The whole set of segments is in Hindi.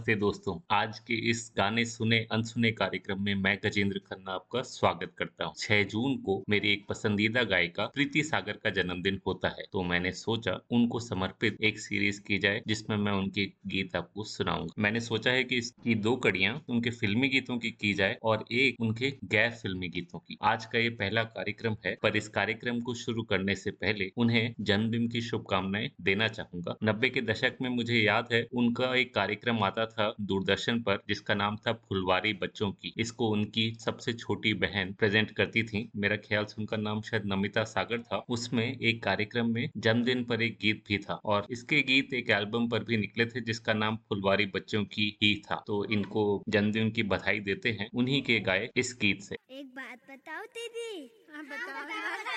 नमस्ते दोस्तों। आज के इस गाने सुने, अनसुने कार्यक्रम में मैं गजेंद्र खन्ना आपका स्वागत करता हूँ। छह जून को मेरी एक पसंदीदा गायिका प्रीति सागर का जन्मदिन होता है। तो मैंने सोचा उनको समर्पित एक सीरीज़ की जाए, जिसमें मैं उनके गीत आपको सुनाऊँगा। मैंने सोचा है कि इसकी दो कड़ियाँ उनके फिल्मी गीतों की की जाए और एक उनके गैर फिल्मी गीतों की। आज का ये पहला कार्यक्रम है, पर इस कार्यक्रम को शुरू करने से पहले उन्हें जन्मदिन की शुभकामनाएँ देना चाहूँगा। नब्बे के दशक में मुझे याद है, उनका एक कार्यक्रम आता था दूरदर्शन पर जिसका नाम था फुलवारी बच्चों की। इसको उनकी सबसे छोटी बहन प्रेजेंट करती थी। मेरा ख्याल से उनका नाम शायद नमिता सागर था। उसमें एक कार्यक्रम में जन्मदिन पर एक गीत भी था और इसके गीत एक एल्बम पर भी निकले थे जिसका नाम फुलवारी बच्चों की ही था। तो इनको जन्मदिन की बधाई देते हैं उन्हीं के गाए इस गीत से। एक बात बताओ दीदी। हाँ बताओ बताओ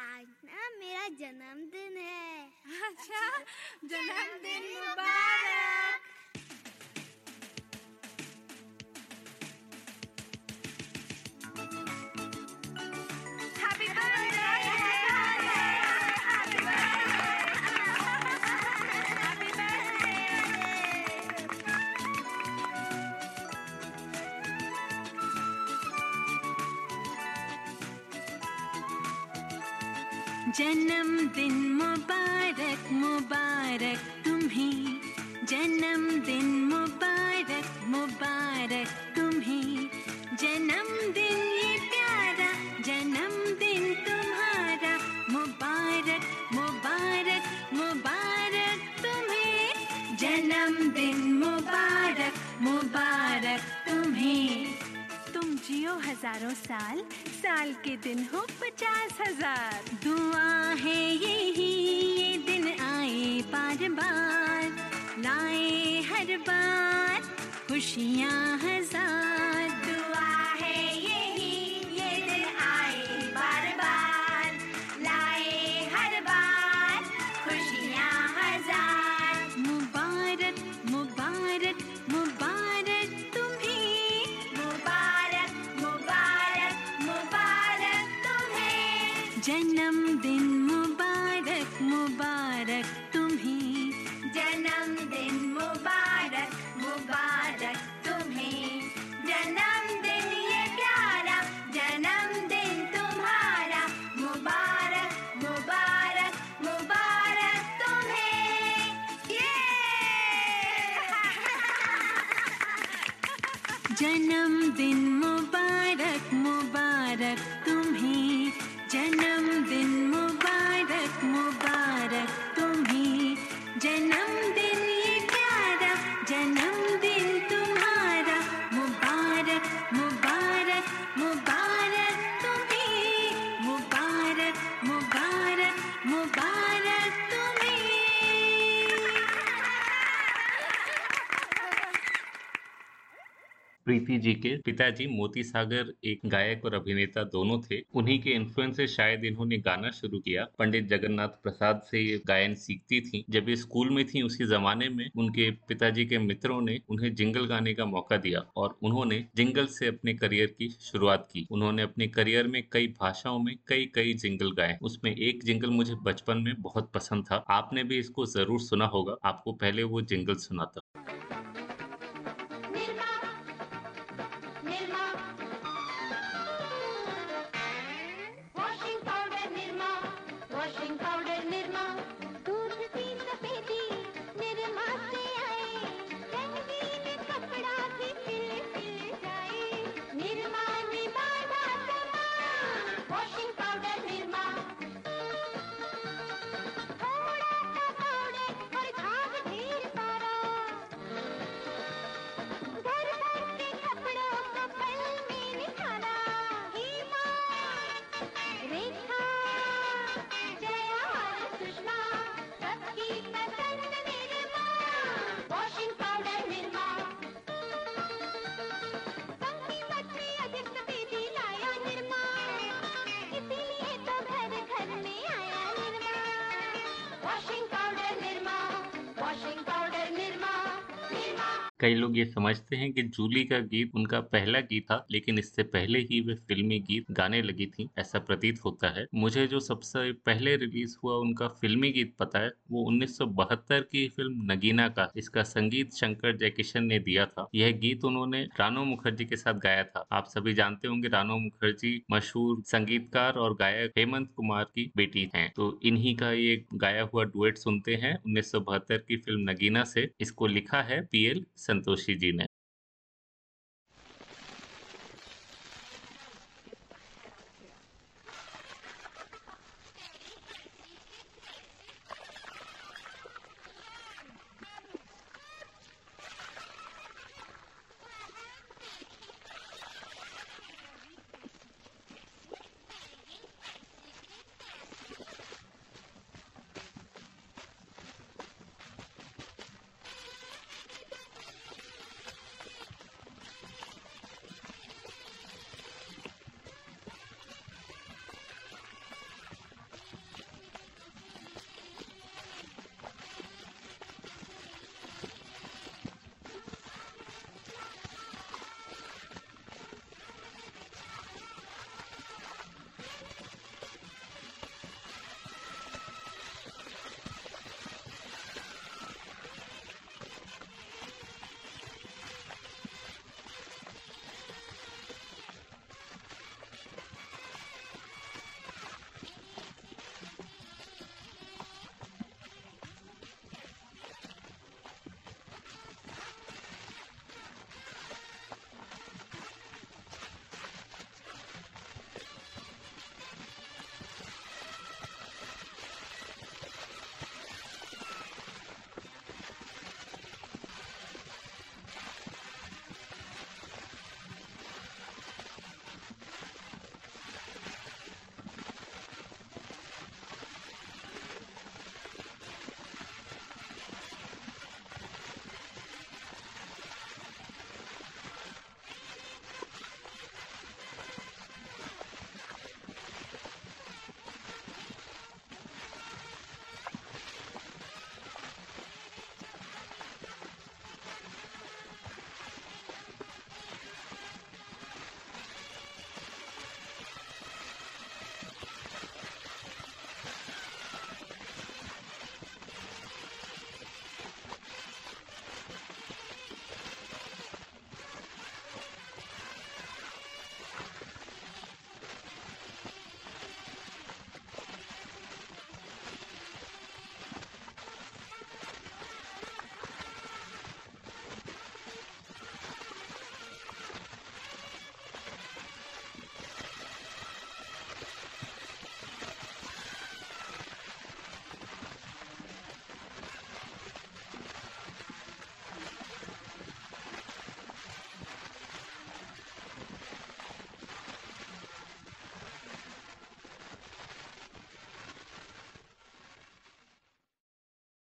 आज ना मेरा जन्मदिन है। अच्छा जन्मदिन मुबारक। जन्मदिन मुबारक मुबारक तुम्हें जन्मदिन मुबारक मुबारक तुम्हें। जन्मदिन ये प्यारा, जन्मदिन तुम्हारा। मुबारक मुबारक मुबारक तुम्हें। जन्मदिन मुबारक मुबारक तुम्हें। तुम जियो हज़ारों साल साल के दिन हो पचास हज़ार। दुआ है यही, ये दिन आए बार बार। लाए हर बार खुशियाँ हज़ार दुआ है यही, ये दिन आए बार बार लाए हर बार खुशियाँ हज़ार मुबारक मुबारक मुबारक तुम्हें। मुबारक मुबारक मुबारक तुम्हें। जन्मदिन प्रीति जी के पिताजी मोती सागर एक गायक और अभिनेता दोनों थे। उन्हीं के इन्फ्लुएंस से शायद इन्होंने गाना शुरू किया। पंडित जगन्नाथ प्रसाद से ये गायन सीखती थी। जब ये स्कूल में थी, उसी जमाने में उनके पिताजी के मित्रों ने उन्हें जिंगल गाने का मौका दिया और उन्होंने जिंगल से अपने करियर की शुरुआत की। उन्होंने अपने करियर में कई भाषाओं में कई कई जिंगल गाए। उसमें एक जिंगल मुझे बचपन में बहुत पसंद था। आपने भी इसको ज़रूर सुना होगा। आपको पहले वो जिंगल सुनाता कई लोग ये समझते हैं कि जूली का गीत उनका पहला गीत था, लेकिन इससे पहले ही वे फिल्मी गीत गाने लगी थी, ऐसा प्रतीत होता है। मुझे जो सबसे पहले रिलीज़ हुआ उनका फिल्मी गीत पता है, वो 1972 की फ़िल्म नगीना का, इसका संगीत शंकर जयकिशन ने दिया था। यह गीत उन्होंने रानो मुखर्जी के साथ गाया था। आप सभी जानते होंगे रानो मुखर्जी मशहूर संगीतकार और गायक हेमंत कुमार की बेटी है। तो इन्ही का ये गाया हुआ डुएट सुनते हैं उन्नीस सौ बहत्तर की फ़िल्म नगीना से। इसको लिखा है पीएल संतोषी जी ने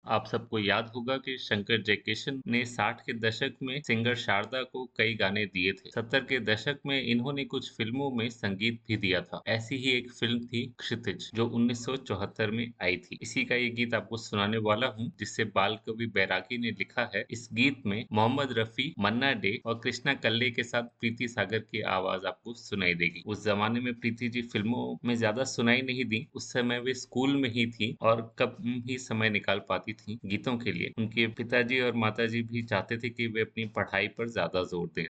आप सबको याद होगा कि शंकर जयकिशन ने 60 के दशक में सिंगर शारदा को कई गाने दिए थे। 70 के दशक में इन्होंने कुछ फ़िल्मों में संगीत भी दिया था। ऐसी ही एक फ़िल्म थी क्षितिज, जो 1974 में आई थी। इसी का ये गीत आपको सुनाने वाला हूँ जिससे बाल कवि बैरागी ने लिखा है। इस गीत में मोहम्मद रफी, मन्ना डे और कृष्णा कल्ले के साथ प्रीति सागर की आवाज़ आपको सुनाई देगी। उस जमाने में प्रीति जी फ़िल्मों में ज़्यादा सुनाई नहीं दी। उस समय वे स्कूल में ही थी और कब ही समय निकाल पाती थी थी गीतों के लिए। उनके पिताजी और माताजी भी चाहते थे कि वे अपनी पढ़ाई पर ज़्यादा ज़ोर दें।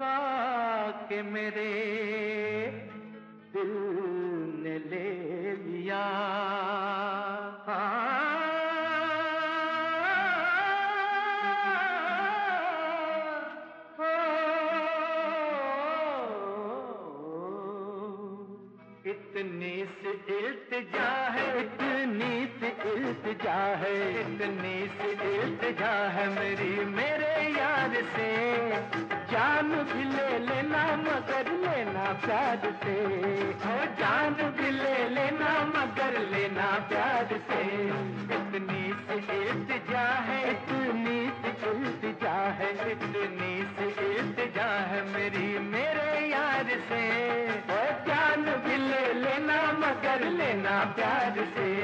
इतनी सी इल्तिजा है। इतनी सी इल्तिजा है। इतनी से इल्तिजा है मेरी मेरे यार से। जान भी ले लेना, मगर लेना प्यार से। ओ, जान भी ले लेना, मगर लेना प्यार से। इतनी सी इल्तिजा है, इतनी सी इल्तिजा है, इतनी सी इल्तिजा है मेरी, मेरे यार से। ओ, जान भी ले लेना, मगर लेना प्यार से।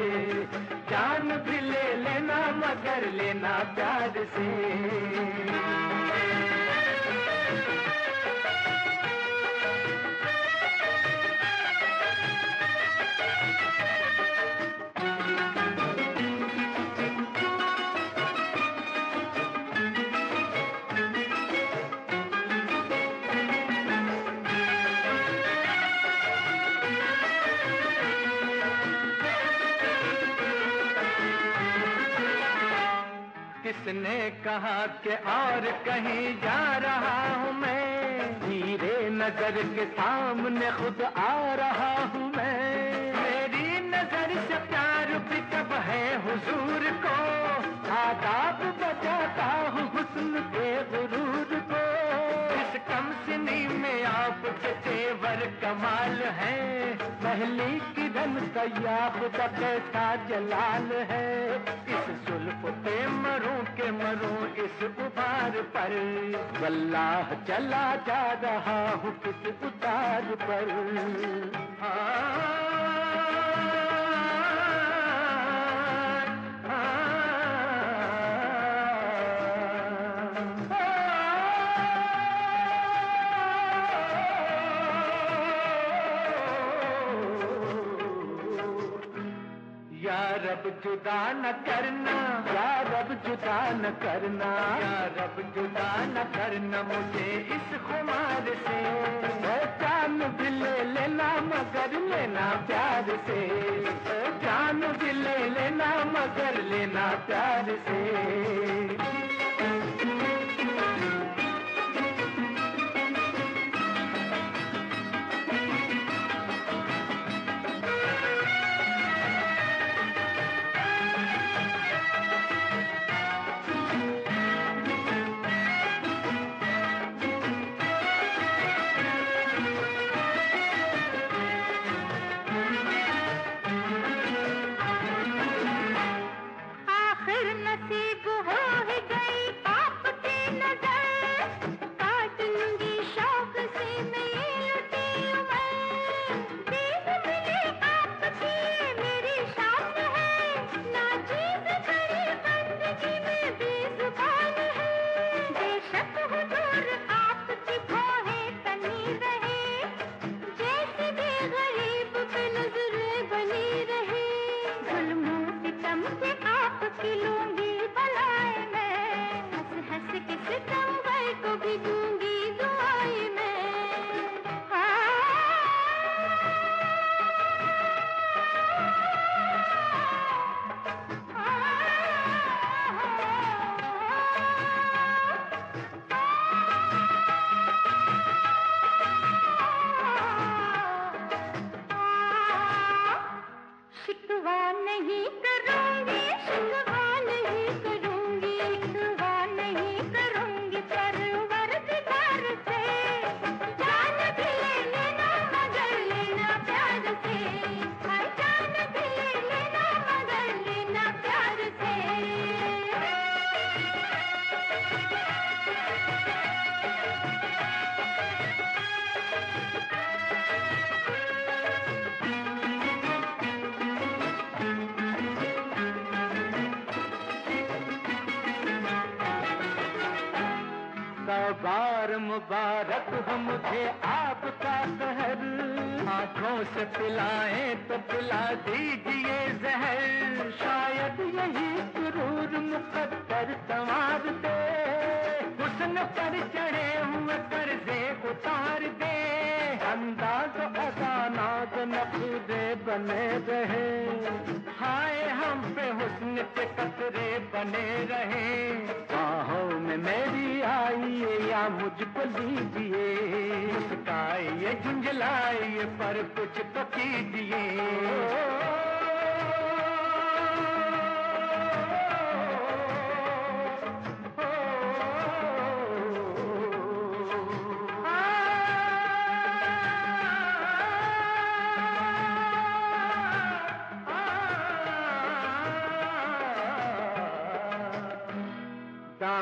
जान भी ले लेना, मगर लेना प्यार से। किसने कहा कि और कहीं जा रहा हूँ मैं। धीरे नज़र के सामने खुद आ रहा हूँ मैं। मेरी नज़र से प्यार कब है हुजूर को। आदाब बजाता हूँ हुस्न के गुरूर को। इस कम सिनी में आपके तेवर कमाल है। पहली किरण सयाब का कैसा जलाल है। उबार पर। वल्लाह चला जा रहा हूँ किस उतार पर। या रब जुदा न करना। या रब जुदा न करना। या रब जुदा न करना मुझे इस खुमार से। जान भी ले लेना मगर लेना प्यार से। जान भी ले लेना मगर लेना प्यार से। हंस के को भी बार मुबारक हो मुझे आपका कहर आँखों से पिलाए तो पिला दीजिए जहर। शायद यही सुरूर मुकद्दर संवार दे। हुस्न पर चढ़े हुए कर्जे उतार दे। अंदाज अदानाज नखुदे बने रहे। हम पे हुस्न के कतरे बने रहे। बाहों में मेरी आइए या मुझको लीजिए। मुस्काइए झुंझलाइए पर कुछ तो कीजिए।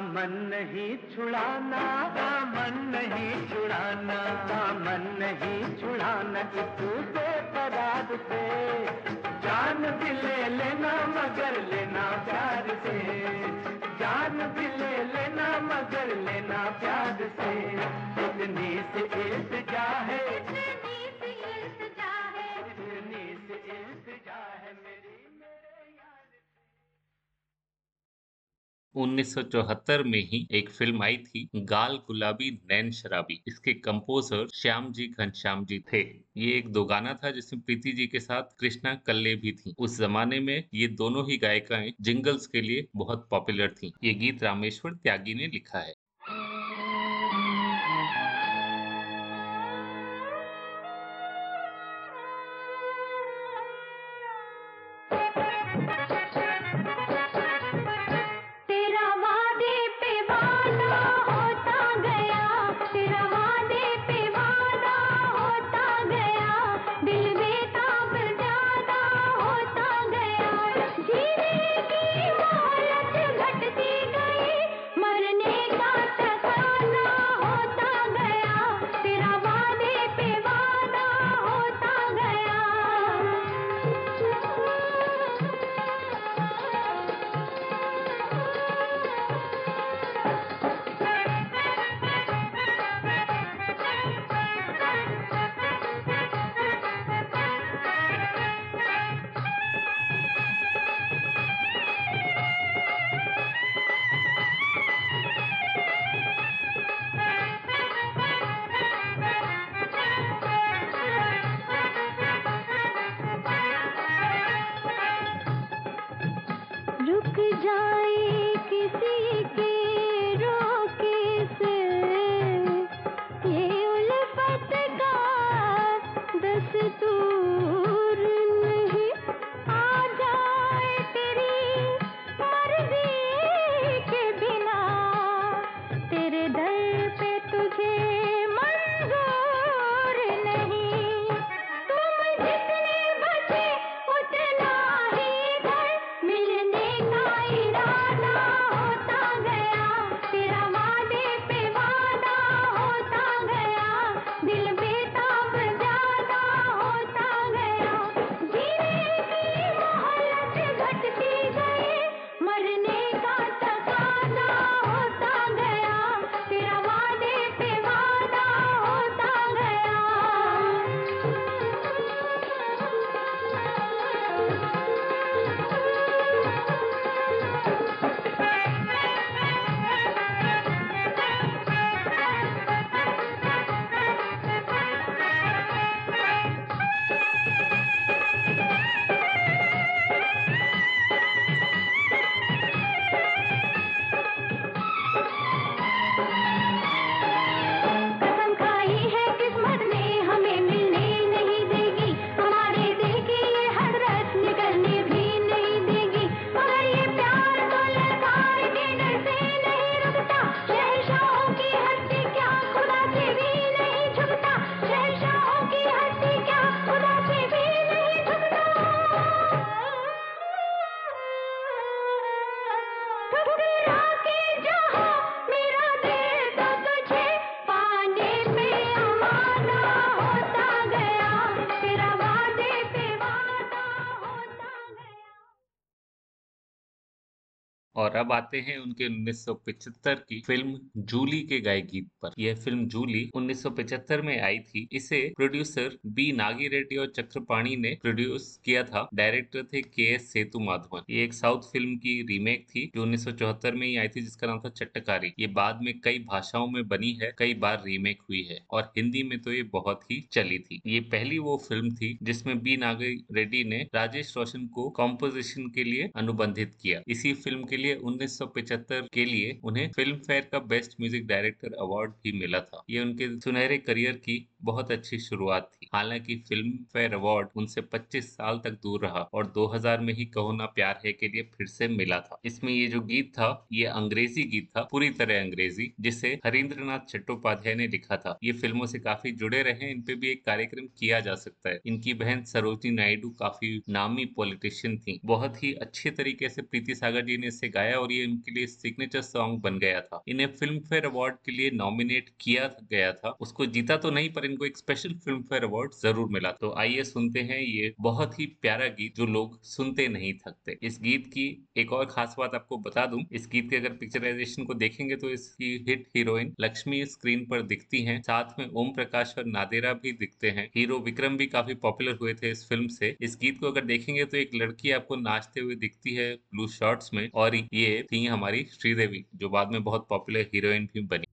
नहीं छुड़ाना, दामन नहीं छुड़ाना, दामन नहीं छुड़ाना इस बेकरार से। जान भी ले लेना, मगर लेना प्यार से। जान भी ले लेना, मगर लेना प्यार से। इतनी सी इल्तिजा है। 1974 में ही एक फ़िल्म आई थी, गाल गुलाबी, नैन शराबी। इसके कंपोजर श्याम जी घनश्याम जी थे। ये एक दो गाना था जिसमें प्रीति जी के साथ कृष्णा कल्ले भी थी। उस जमाने में ये दोनों ही गायिकाएँ जिंगल्स के लिए बहुत पॉपुलर थी। ये गीत रामेश्वर त्यागी ने लिखा है। जाए और अब आते हैं उनके 1975 की फ़िल्म जूली के गाय गीत यह फ़िल्म जूली 1975 में आई थी। इसे प्रोड्यूसर बी नागी रेड्डी और चक्रपाणी ने प्रोड्यूस किया था। डायरेक्टर थे के एस सेतु माधवन ये एक साउथ फ़िल्म की रीमेक थी जो 1974 में ही आई थी, जिसका नाम था चट्टकारी। ये बाद में कई भाषाओं में बनी है, कई बार रीमेक हुई है और हिंदी में तो ये बहुत ही चली थी। ये पहली वो फ़िल्म थी जिसमें बी नागी रेड्डी ने राजेश रोशन को कॉम्पोजिशन के लिए अनुबंधित किया। इसी फ़िल्म के लिए 1975 के लिए उन्हें फ़िल्म फेयर का बेस्ट म्यूज़िक डायरेक्टर अवार्ड भी मिला था। ये उनके सुनहरे करियर की बहुत अच्छी शुरुआत थी। हालाँकि फ़िल्म फेयर अवार्ड उनसे 25 साल तक दूर रहा और 2000 में ही कहो ना प्यार है के लिए फिर से मिला था। इसमें ये जो गीत था, ये अंग्रेज़ी गीत था, पूरी तरह अंग्रेज़ी, जिसे हरिंद्र नाथ चट्टोपाध्याय ने लिखा था। ये फ़िल्मों से काफ़ी जुड़े रहे, इन पे भी एक कार्यक्रम किया जा सकता है। इनकी बहन सरोजी नायडू काफ़ी नामी पॉलिटिशियन थी। बहुत ही अच्छे तरीके से प्रीति सागर जी ने इसे गाया और ये इनके लिए सिग्नेचर सॉन्ग बन गया था। इन्हें फ़िल्म फेयर अवार्ड के लिए नॉमिनेट नॉमिनेट किया गया था, उसको जीता तो नहीं, पर इनको एक स्पेशल फ़िल्म फेयर अवार्ड ज़रूर मिला। तो आइए सुनते हैं ये बहुत ही प्यारा गीत जो लोग सुनते नहीं थकते। इस गीत की एक और खास बात आपको बता दूँ, इस गीत के अगर पिक्चराइजेशन को देखेंगे तो इसकी हिट हीरोइन लक्ष्मी स्क्रीन पर दिखती है। साथ में ओम प्रकाश और नादेरा भी दिखते हैं। हीरो विक्रम भी काफ़ी पॉपुलर हुए थे इस फ़िल्म से। इस गीत को अगर देखेंगे तो एक लड़की आपको नाचते हुए दिखती है ब्लू शॉर्ट्स में, और ये थी हमारी श्रीदेवी, जो बाद में बहुत पॉपुलर हीरोइन भी बनी।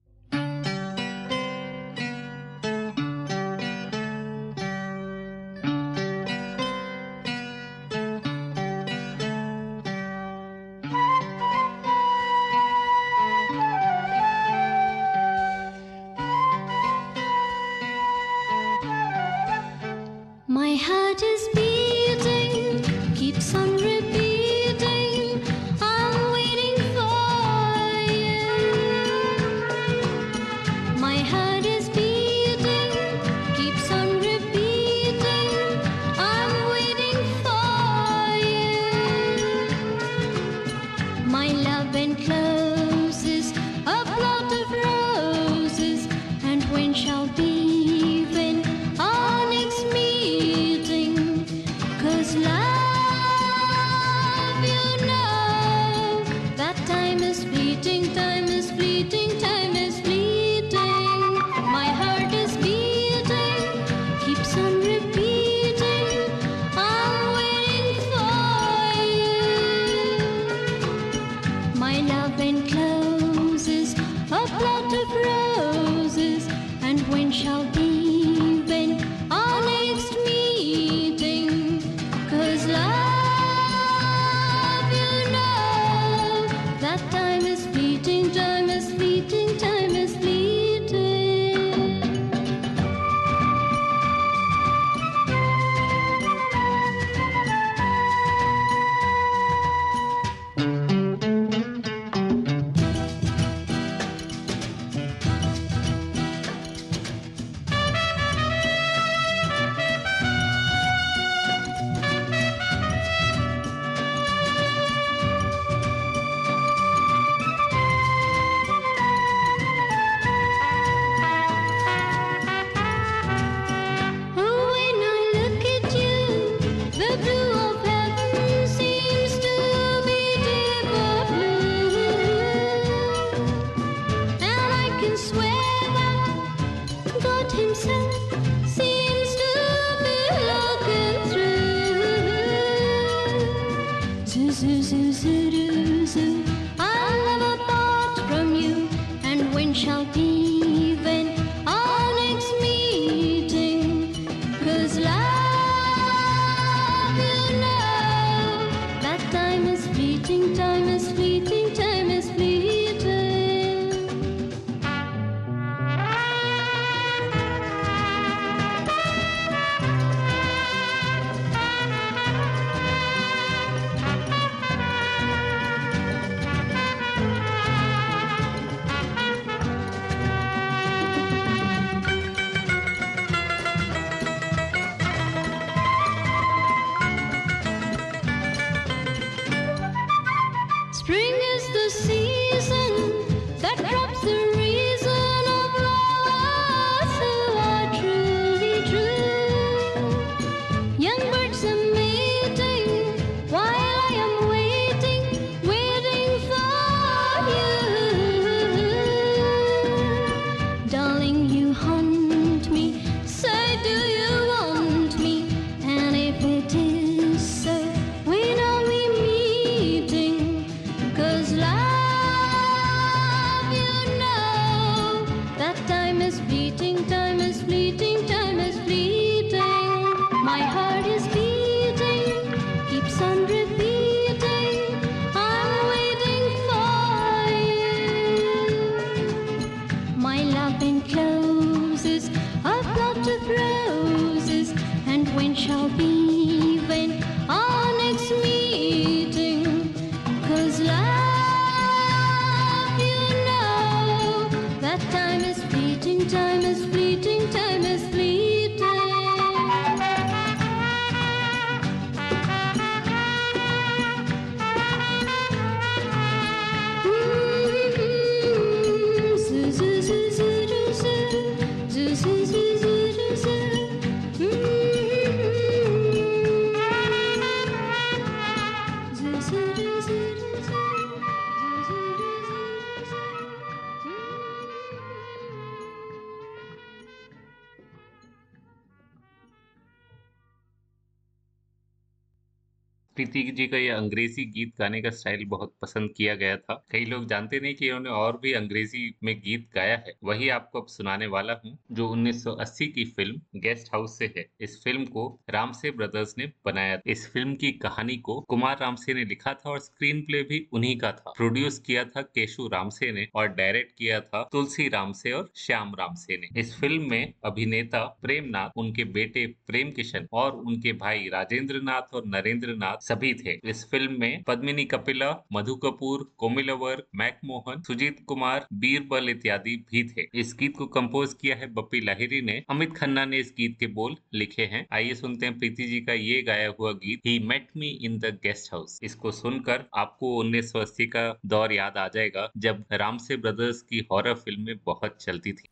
प्रीति जी का ये अंग्रेज़ी गीत गाने का स्टाइल बहुत पसंद किया गया था। कई लोग जानते नहीं कि इन्होंने और भी अंग्रेज़ी में गीत गाया है। वही आपको अब सुनाने वाला हूँ, जो 1980 की फ़िल्म गेस्ट हाउस से है। इस फ़िल्म को रामसे ब्रदर्स ने बनाया इस फ़िल्म की कहानी को कुमार रामसे ने लिखा था और स्क्रीन प्ले भी उन्हीं का था। प्रोड्यूस किया था केशु रामसे ने और डायरेक्ट किया था तुलसी रामसे और श्याम रामसे ने। इस फ़िल्म में अभिनेता प्रेमनाथ, उनके बेटे प्रेम किशन और उनके भाई राजेंद्र नाथ और नरेंद्र नाथ सभी थे। इस फ़िल्म में पद्मिनी कपिला, मधु कपूर कोमिलवर मैकमोहन सुजीत कुमार, बीरबल इत्यादि भी थे। इस गीत को कंपोज किया है बप्पी लाहिरी ने। अमित खन्ना ने इस गीत के बोल लिखे हैं। आइए सुनते हैं प्रीति जी का ये गाया हुआ गीत ही met me in the guest house इसको सुनकर आपको 1980 का दौर याद आ जाएगा, जब रामसे ब्रदर्स की हॉरर फ़िल्में बहुत चलती थी।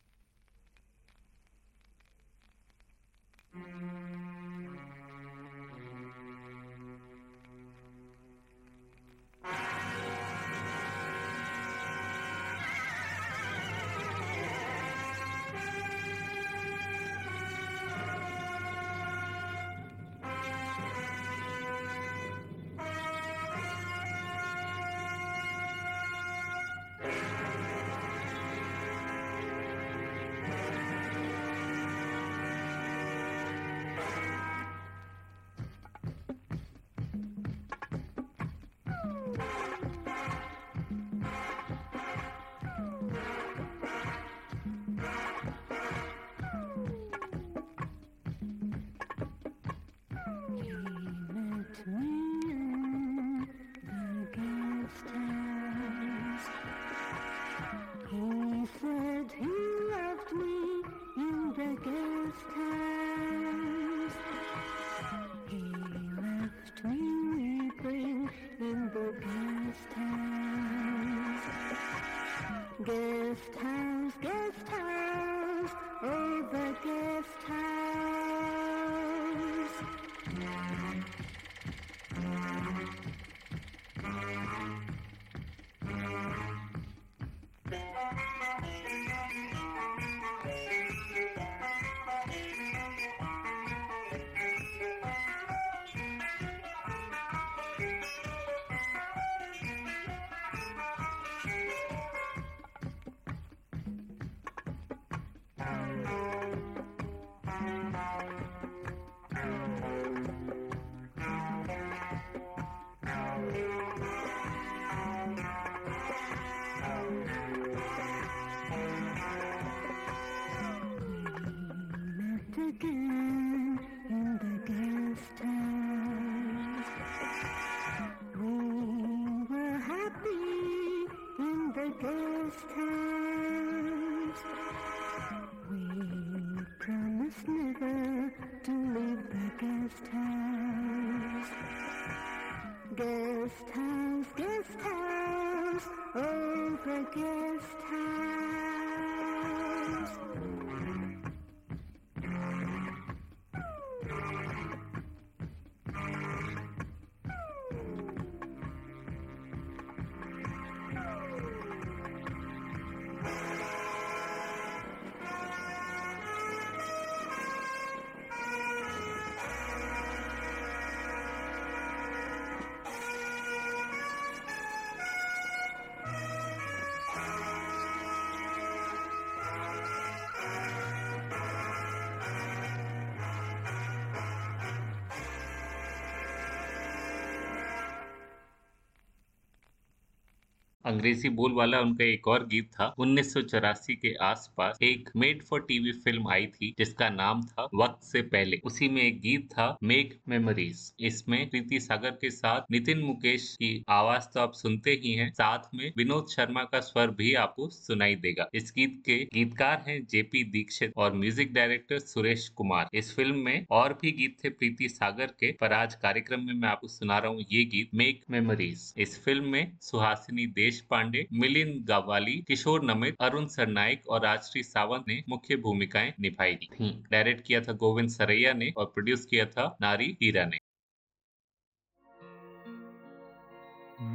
अंग्रेज़ी बोल वाला उनका एक और गीत था, उन्नीस सौ चौरासी के आसपास एक मेड फॉर टीवी फ़िल्म आई थी, जिसका नाम था वक्त से पहले। उसी में एक गीत था मेक मेमोरीज इसमें प्रीति सागर के साथ नितिन मुकेश की आवाज़ तो आप सुनते ही हैं, साथ में विनोद शर्मा का स्वर भी आपको सुनाई देगा। इस गीत के गीतकार हैं जेपी दीक्षित और म्यूज़िक डायरेक्टर सुरेश कुमार। इस फ़िल्म में और भी गीत थे प्रीति सागर के, पर आज कार्यक्रम में मैं आपको सुना रहा हूँ ये गीत मेक मेमोरीज इस फ़िल्म में सुहासिनी देश पांडे मिलिंद गावाली, किशोर नमित, अरुण सरनाइक और राजश्री सावंत ने मुख्य भूमिकाएँ निभाई थी। डायरेक्ट किया किया था गोविंद सरैया ने और प्रोड्यूस किया था नारी हीरा ने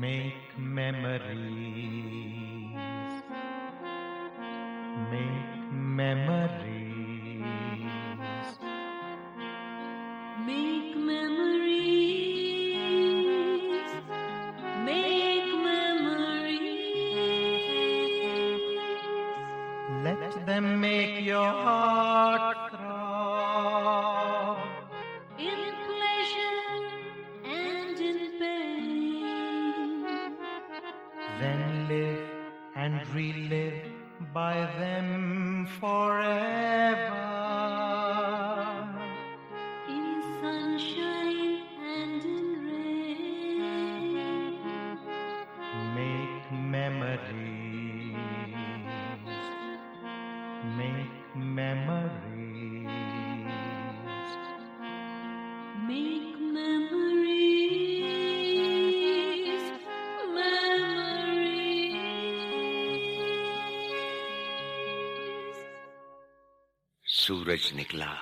Make memories. Make memories. Make memories. Make memories. Let them make your heart by them forever. सूरज निकला।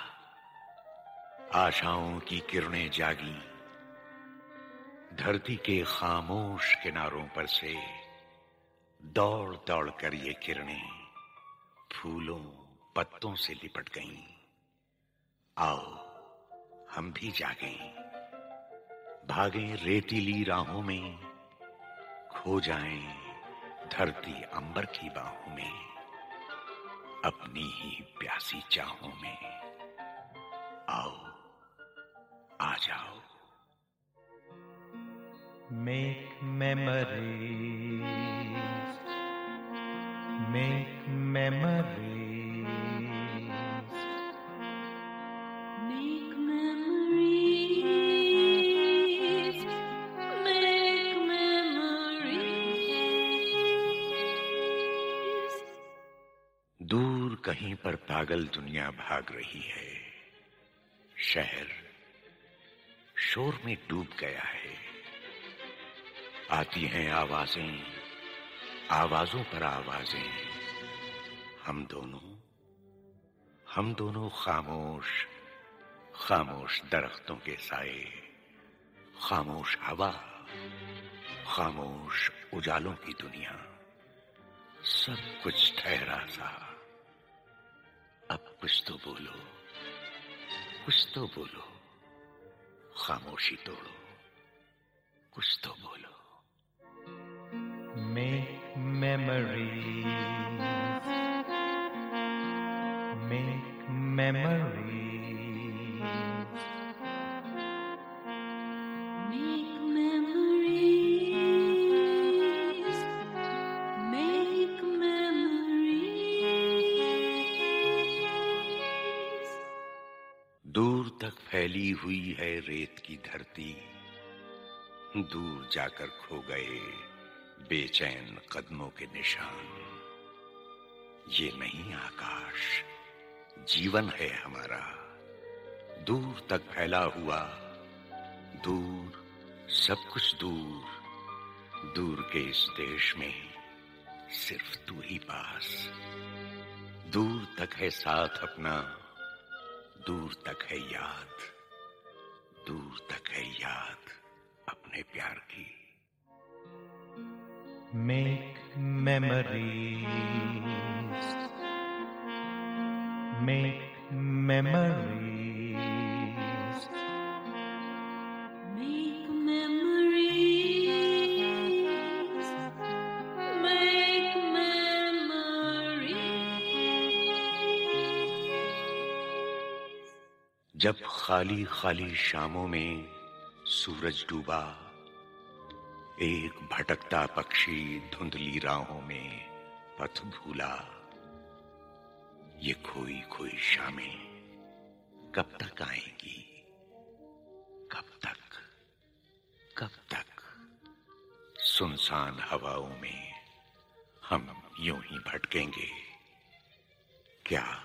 आशाओं की किरणें जागी। धरती के खामोश किनारों पर से दौड़ दौड़ कर ये किरणें फूलों, पत्तों से लिपट गईं। आओ, हम भी जागें। भागें रेतीली राहों में, खो जाएँ धरती अंबर की बाहों में। अपनी ही प्यासी चाहों में। आओ आ जाओ। मेक मेमरी मेक मेमरी कहीं पर पागल दुनिया भाग रही है। शहर शोर में डूब गया है। आती हैं आवाज़ें, आवाजों पर आवाज़ें। हम दोनों हम दोनों खामोश खामोश दरख्तों के साए। खामोश हवा, खामोश उजालों की दुनिया। सब कुछ ठहरा सा। अब कुछ तो बोलो, कुछ तो बोलो, खामोशी तोड़ो, कुछ तो बोलो। मे मेमोरी मे मेमोरी हुई है रेत की धरती। दूर जाकर खो गए बेचैन कदमों के निशान। ये नहीं आकाश, जीवन है हमारा। दूर तक फैला हुआ, दूर, सब कुछ दूर। दूर के इस देश में सिर्फ़ तू ही पास। दूर तक है साथ अपना, दूर तक है याद। दूर तक है याद अपने प्यार की। मेक मेमरी मेक मेमरी जब खाली खाली शामों में सूरज डूबा, एक भटकता पक्षी धुंधली राहों में पथ भूला। ये खोई खोई शामें कब तक आएँगी? कब तक? कब तक? सुनसान हवाओं में हम यूँ ही भटकेंगे। क्या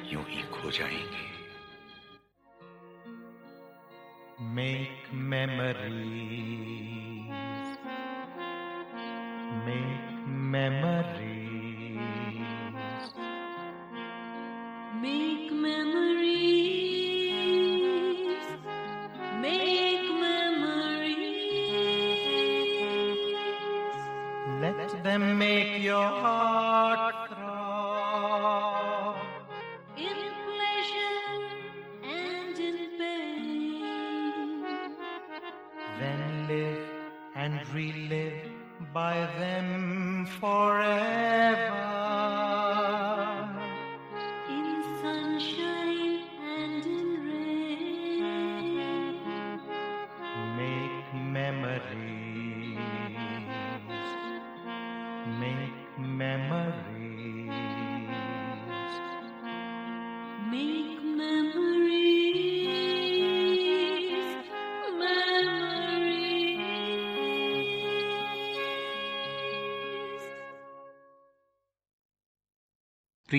यूँ ही खो जाएँगे? Make memories. Make memories. Make memories, make memories. Let them make your heart by them forever.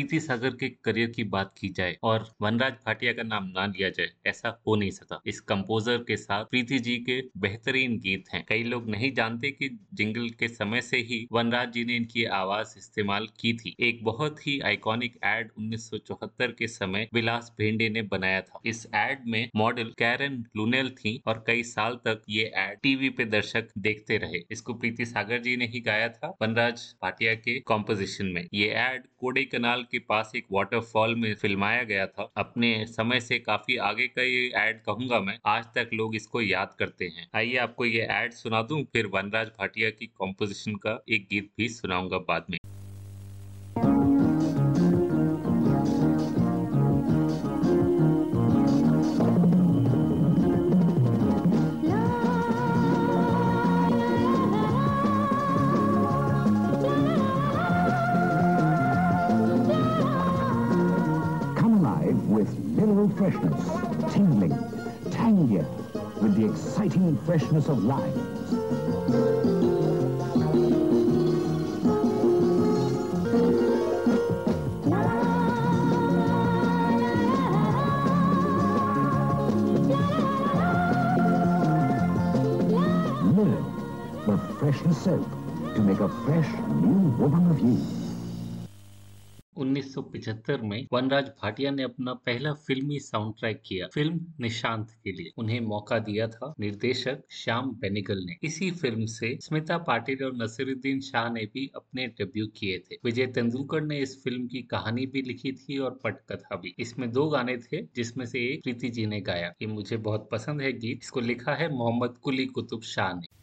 प्रीति सागर के करियर की बात की जाए और वनराज भाटिया का नाम ना लिया जाए, ऐसा हो नहीं सका इस कंपोजर के साथ प्रीति जी के बेहतरीन गीत हैं। कई लोग नहीं जानते कि जिंगल के समय से ही वनराज जी ने इनकी आवाज़ इस्तेमाल की थी। एक बहुत ही आइकॉनिक एड 1974 के समय विलास भेंडे ने बनाया था। इस एड में मॉडल कैरन लुनेल थी और कई साल तक ये एड टीवी पे दर्शक देखते रहे। इसको प्रीति सागर जी ने ही गाया था, वनराज भाटिया के कॉम्पोजिशन में। ये एड कोडे कनाल के पास एक वाटरफॉल में फिल्माया गया था। अपने समय से काफ़ी आगे का ये एड कहूँगा मैं। आज तक लोग इसको याद करते हैं। आइए आपको ये एड सुना दूँ, फिर वनराज भाटिया की कॉम्पोजिशन का एक गीत भी सुनाऊँगा बाद में। Freshness, tingling, tangier, with the exciting freshness of limes. Learn the freshness soap to make a fresh new woman of you. 1975 में वनराज भाटिया ने अपना पहला फिल्मी साउंड ट्रैक किया, फ़िल्म निशांत के लिए। उन्हें मौका दिया था निर्देशक श्याम बेनिगल ने। इसी फ़िल्म से स्मिता पाटिल और नसीरुद्दीन शाह ने भी अपने डेब्यू किए थे। विजय तेंदुलकर ने इस फ़िल्म की कहानी भी लिखी थी और पटकथा भी। इसमें दो गाने थे, जिसमें से एक प्रीति जी ने गाया। ये मुझे बहुत पसंद है गीत। इसको लिखा है मोहम्मद कुली कुतुब शाह ने।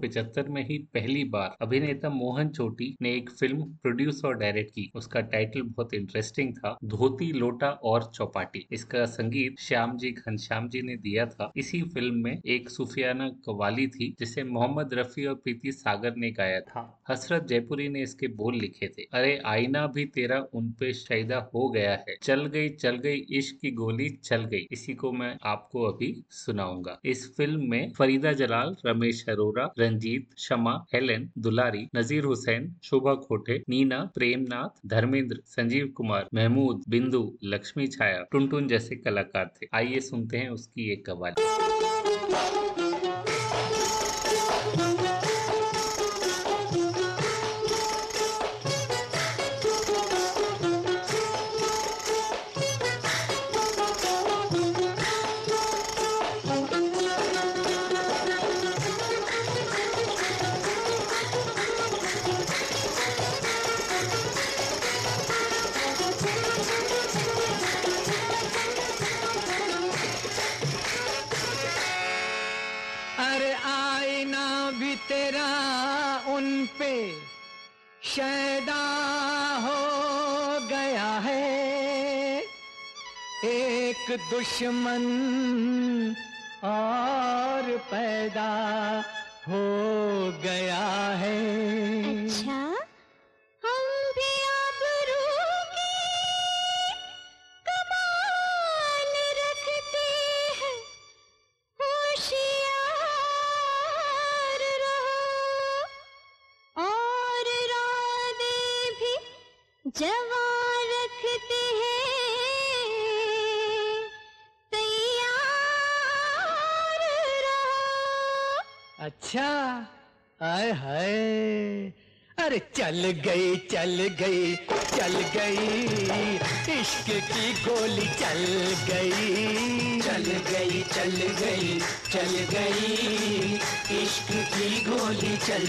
1975 में ही पहली बार अभिनेता मोहन चोटी ने एक फ़िल्म प्रोड्यूस और डायरेक्ट की। उसका टाइटल बहुत इंटरेस्टिंग था, धोती, लोटा और चौपाटी। इसका संगीत श्याम जी घनश्याम जी ने दिया था। इसी फ़िल्म में एक सूफियाना कवाली थी, जिसे मोहम्मद रफी और प्रीति सागर ने गाया था। हसरत जयपुरी ने इसके बोल लिखे थे। अरे, आईना भी तेरा उनपे शायदा हो गया है। चल गई चल गई, इश्क की गोली चल गई। इसी को मैं आपको अभी सुनाऊँगा। इस फ़िल्म में फरीदा जलाल, रमेश अरोरा, रंजीत, शमा हेलेन दुलारी नजीर हुसैन शोभा खोटे नीना प्रेमनाथ धर्मेंद्र संजीव कुमार महमूद बिंदु लक्ष्मी छाया टुनटुन जैसे कलाकार थे। आइए सुनते हैं उसकी एक कवाली शैदा हो गया है। एक दुश्मन और पैदा हो गया है। अच्छा। चल गई चल गई। इश्क की गोली चल गई। चल गई चल गई चल गई। इश्क की गोली चल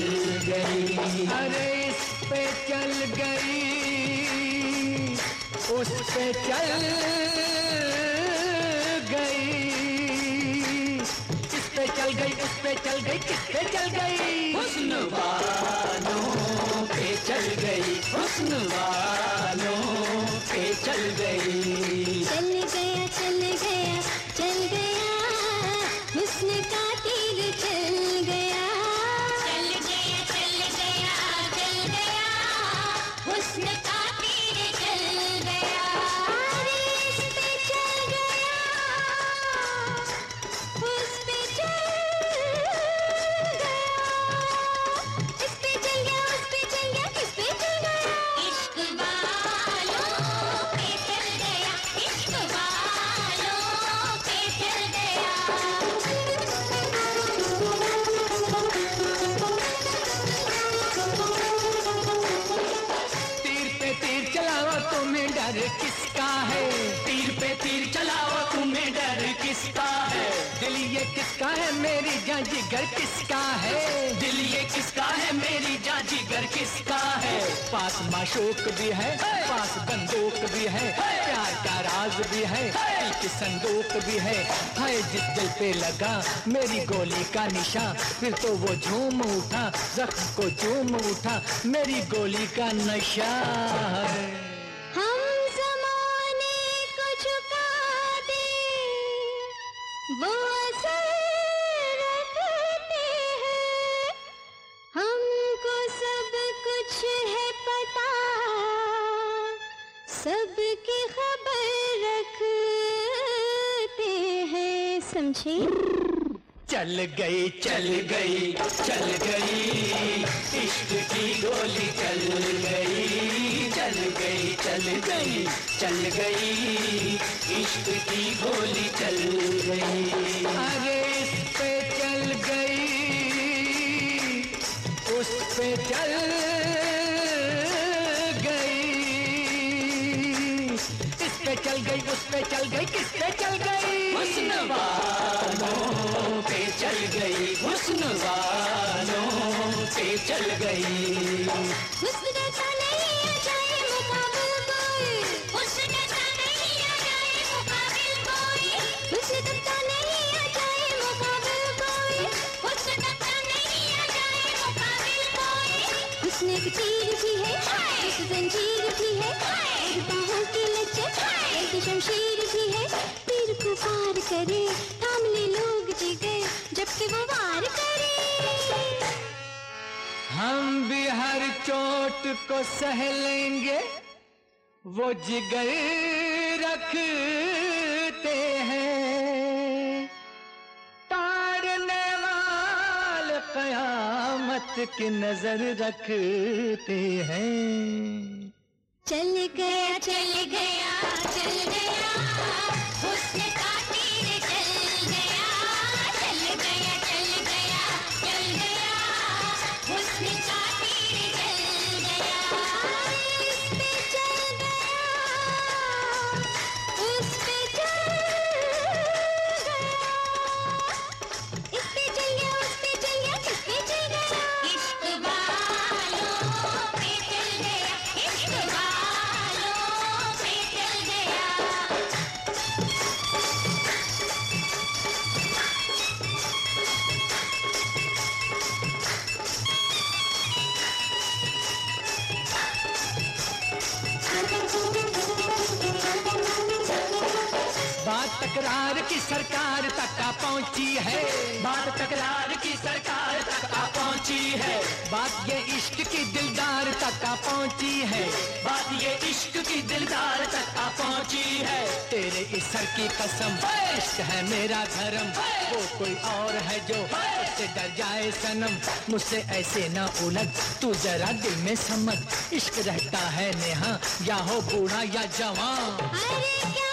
गई। अरे इस पे चल गई उस पे चल गई। इस पे चल गई उस पे चल गई किस पे चल गई? हुस्न पे चल गई हुस्न वालों पे चल गई। चल जिगर किसका है? दिल ये किसका है? मेरी जान जिगर किसका है? पास माशूक भी है, पास बंदूक भी है, प्यार का राज भी है, दिल की संदूक भी है। हाय, जिस दिल पे लगा मेरी गोली का निशान, फिर तो वो झूम उठा, जख्म को झूम उठा, मेरी गोली का नशा है गई, चल गई चल गई। इश्क की गोली चल गई चल गई चल गई चल गई। इश्क की गोली चल गई। अरे इस पे चल गई, उस पे चल गई। इस पे चल गई, उस पे चल गई, किस पे चल गई? पे चल गई, हुस्न वालों पे चल गई। चीर भी है उस जंजीर भी है। बाहों की लचक एक शमशीर भी है। पीर को पार करे हम भी हर चोट को सह लेंगे। वो जिगर रखते हैं। ताड़ने वाले कयामत की नज़र रखते हैं। चल गया चल गया चल गया हुस्न सरकार तक आ पहुँची है। बात तकरार की सरकार तक आ पहुँची है। बात ये इश्क की दिलदार तक आ पहुँची है। बात ये इश्क की दिलदार तक आ पहुँची है। तेरे इस सर की कसम, इश्क है मेरा धर्म। वो कोई और है जो उससे डर जाए सनम। मुझसे ऐसे ना उलझ तू जरा दिल में समझ। इश्क रहता है नेहा, या हो बूढ़ा या जवान।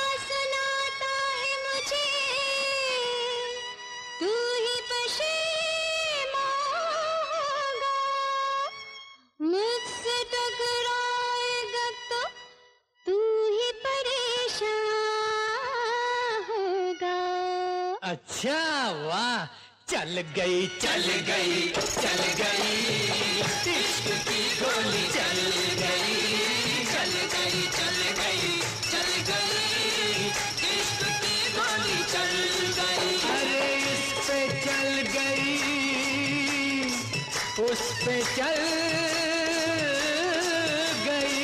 अच्छा वाह। चल गई चल गई चल गई। इश्क की गोली चल गई चल गई चल गई चल गई। इश्क की गोली चल गई। अरे, इस पे चल गई, उस पे चल गई।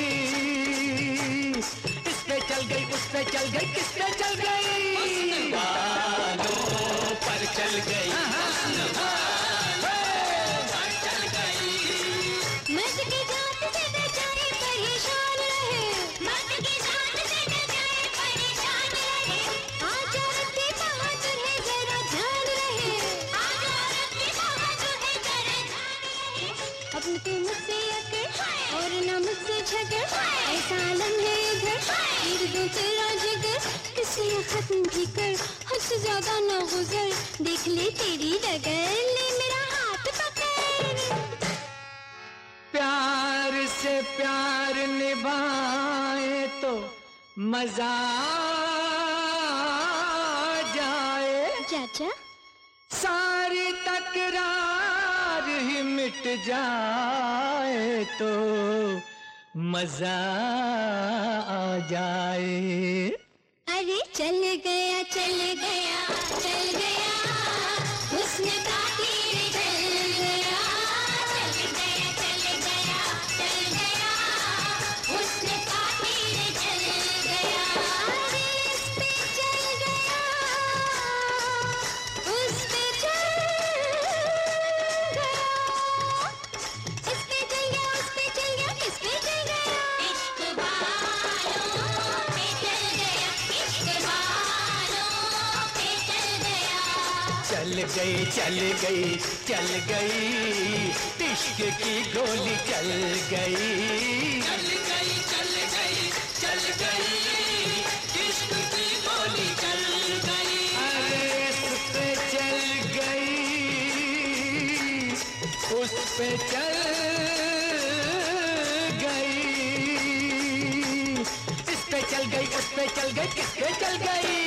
इस पे चल गई, उस पे चल गई, किस पे चल गई? खत्म भी कर हद से ज़्यादा ना गुजर। देख ले तेरी डगर ले मेरा हाथ पकड़। प्यार से प्यार निभाए तो मज़ा जाए। चाचा? सारी तकरार ही मिट जाए तो मज़ा आ जाए। अरे चल गया चल गया चल गया। गई चल गई चल गई। इश्क की गोली चल गई। चल गई चल गई चल गई। इश्क की गोली चल गई। अरे इस पे चल गई। उस पे चल गई। इस पे चल गई उस पे चल गई किस पे चल गई?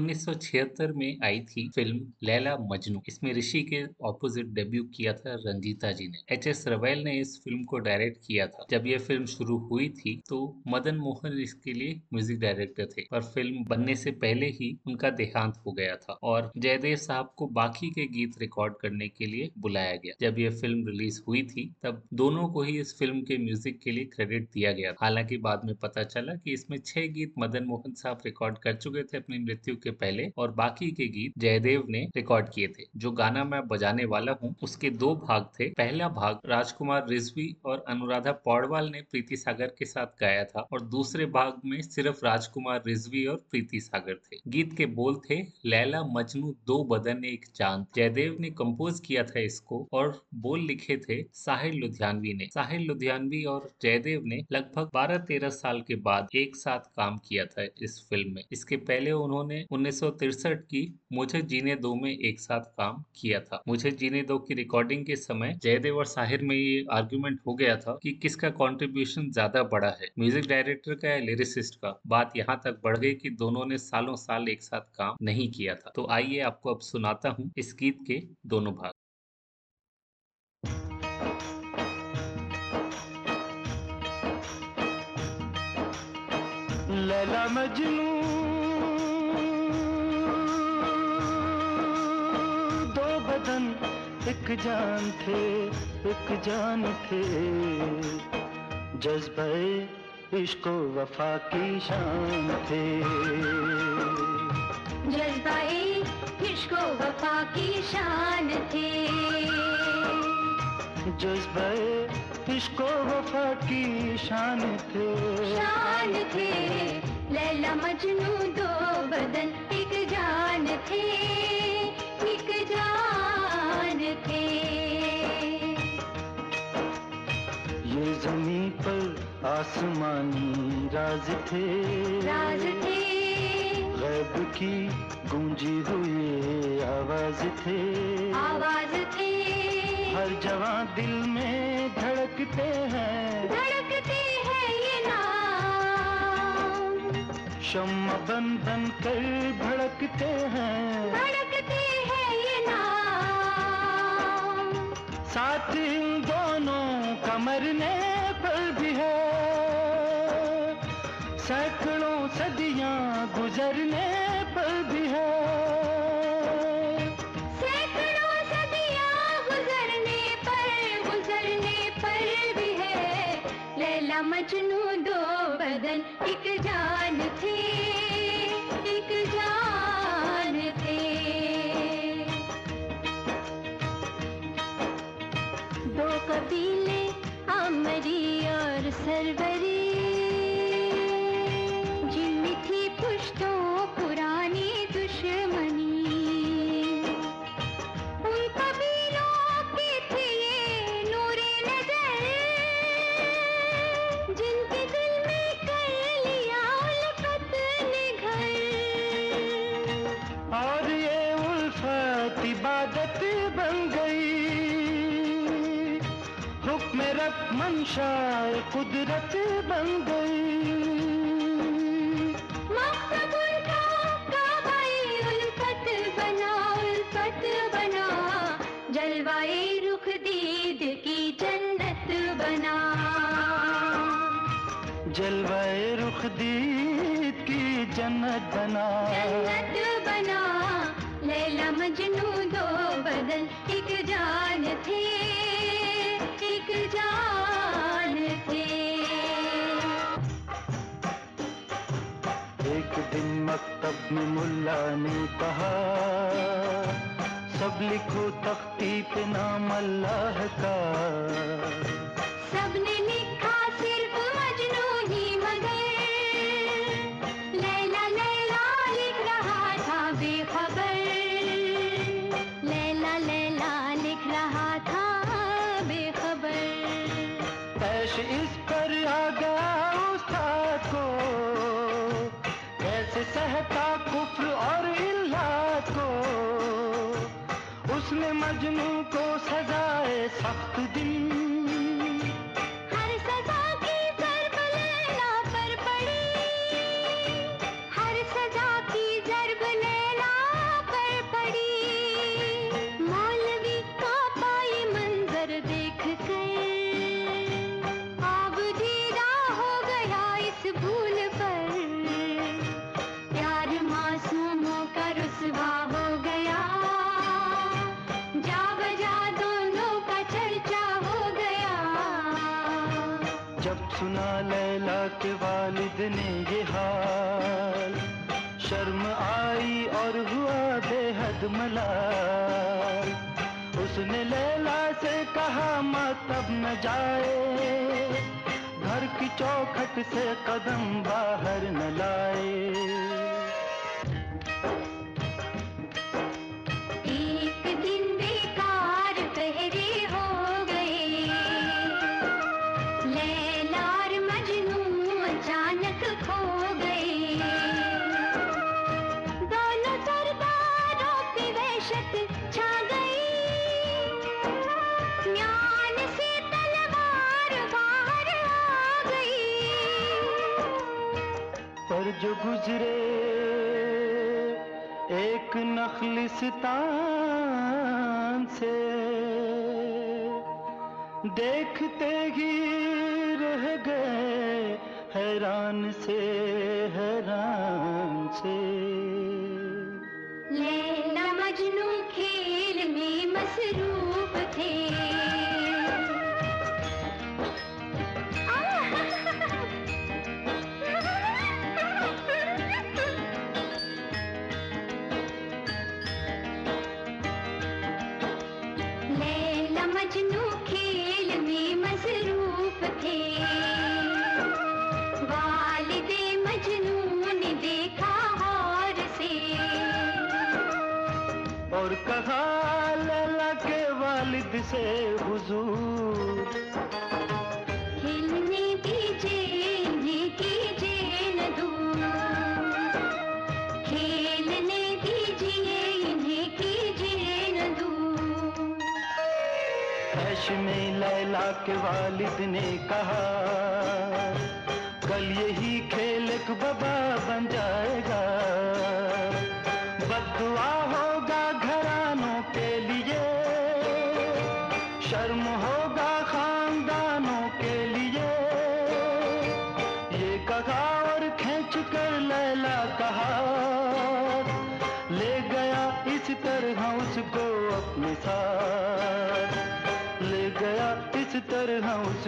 1976 में आई थी फ़िल्म लैला मजनू। इसमें ऋषि के ऑपोजिट डेब्यू किया था रंजीता जी ने। एच एस रवेल ने इस फ़िल्म को डायरेक्ट किया था। जब यह फ़िल्म शुरू हुई थी तो मदन मोहन इसके लिए म्यूज़िक डायरेक्टर थे। पर फ़िल्म बनने से पहले ही उनका देहांत हो गया था और जयदेव साहब को बाकी के गीत रिकॉर्ड करने के लिए बुलाया गया। जब यह फ़िल्म रिलीज़ हुई थी, तब दोनों को ही इस फ़िल्म के म्यूज़िक के लिए क्रेडिट दिया गया। हालाँकि बाद में पता चला कि इसमें छह गीत मदन मोहन साहब रिकॉर्ड कर चुके थे अपनी मृत्यु के पहले और बाकी के गीत जयदेव ने रिकॉर्ड किए थे। जो गाना मैं बजाने वाला हूँ, उसके दो भाग थे। पहला भाग राजकुमार रिजवी और अनुराधा पौडवाल ने प्रीति सागर के साथ गाया था और दूसरे भाग में सिर्फ़ राजकुमार रिजवी और प्रीति सागर थे। गीत के बोल थे, लैला मजनू दो बदन एक चाँद। जयदेव ने कंपोज किया था इसको और बोल लिखे थे साहिल लुधियानवी ने। साहिल लुधियानवी और जयदेव ने लगभग 12-13 साल के बाद एक साथ काम किया था इस फ़िल्म में। इसके पहले उन्होंने उन्नीस की मुझे जीने दो में एक साथ काम किया था। मुझे जीने दो की रिकॉर्डिंग के समय जयदेव और साहिर में ये आर्ग्यूमेंट हो गया था कि किसका कंट्रीब्यूशन ज़्यादा बड़ा है। म्यूज़िक डायरेक्टर का या लिरिसिस्ट का बात यहाँ तक बढ़ गई कि दोनों ने सालों साल एक साथ काम नहीं किया था। तो आइए आपको अब सुनाता हूँ इस गीत के दोनों भाग। लैला मजनू एक जान थे एक जान थे जज्बे इश्क वफा की शान थे। जज्बाए इश्क वफा की शान थे। जज्बे इश्क वफा की शान थे। शान थे। लैला मजनू दो बदन एक जान थे। एक जान थे। ये ज़मीन पर आसमानी राज थे। राज थे। गैब की गूंजी हुई आवाज़ थे। आवाज़ थे। हर जवां दिल में धड़कते हैं। धड़कते हैं ये नाम। शम्मा बन बन कर भड़कते हैं। धड़कते हैं ये नाम। साथ इन दोनों का मरने पर भी है। सैकड़ों सदियाँ गुजरने पर भी है। मजनू दो बदन, एक जान थे। मंशा कुदरत बन गई। बना उल्फत बना। जलवाए रुख दीद की जन्नत बना। जलवाए रुख दीद की जन्नत बना। जन्नत बना। लैला मजनू दो बदन एक जान थे में मुल्ला ने कहा सब लिखो तख्ती पे नाम अल्लाह का। मजनू वालिद ये हाल। शर्म आई और हुआ बेहद मलाल। उसने लैला से कहा अब न जाए। घर की चौखट से कदम बाहर न लाए। जो गुजरे एक नखलिस्तान से। देखते ही रह गए हैरान से। के वालिद ने कहा कल यही खेल बबा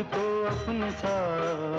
उसको अपने साथ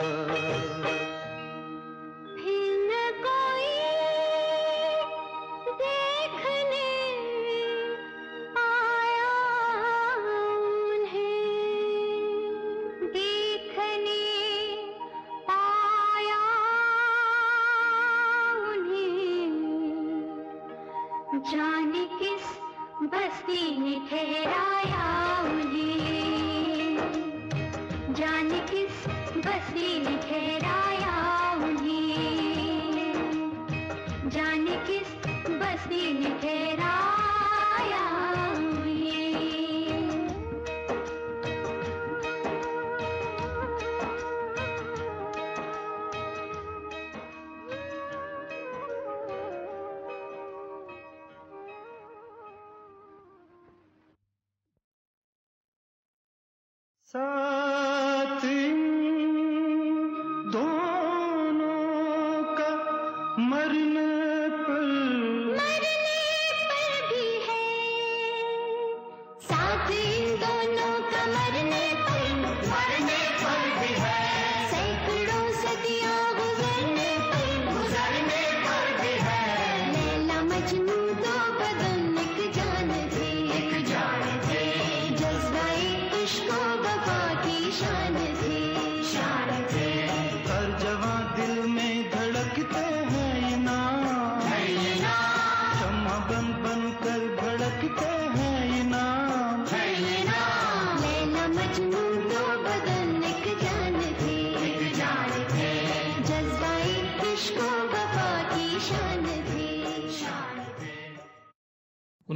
मरने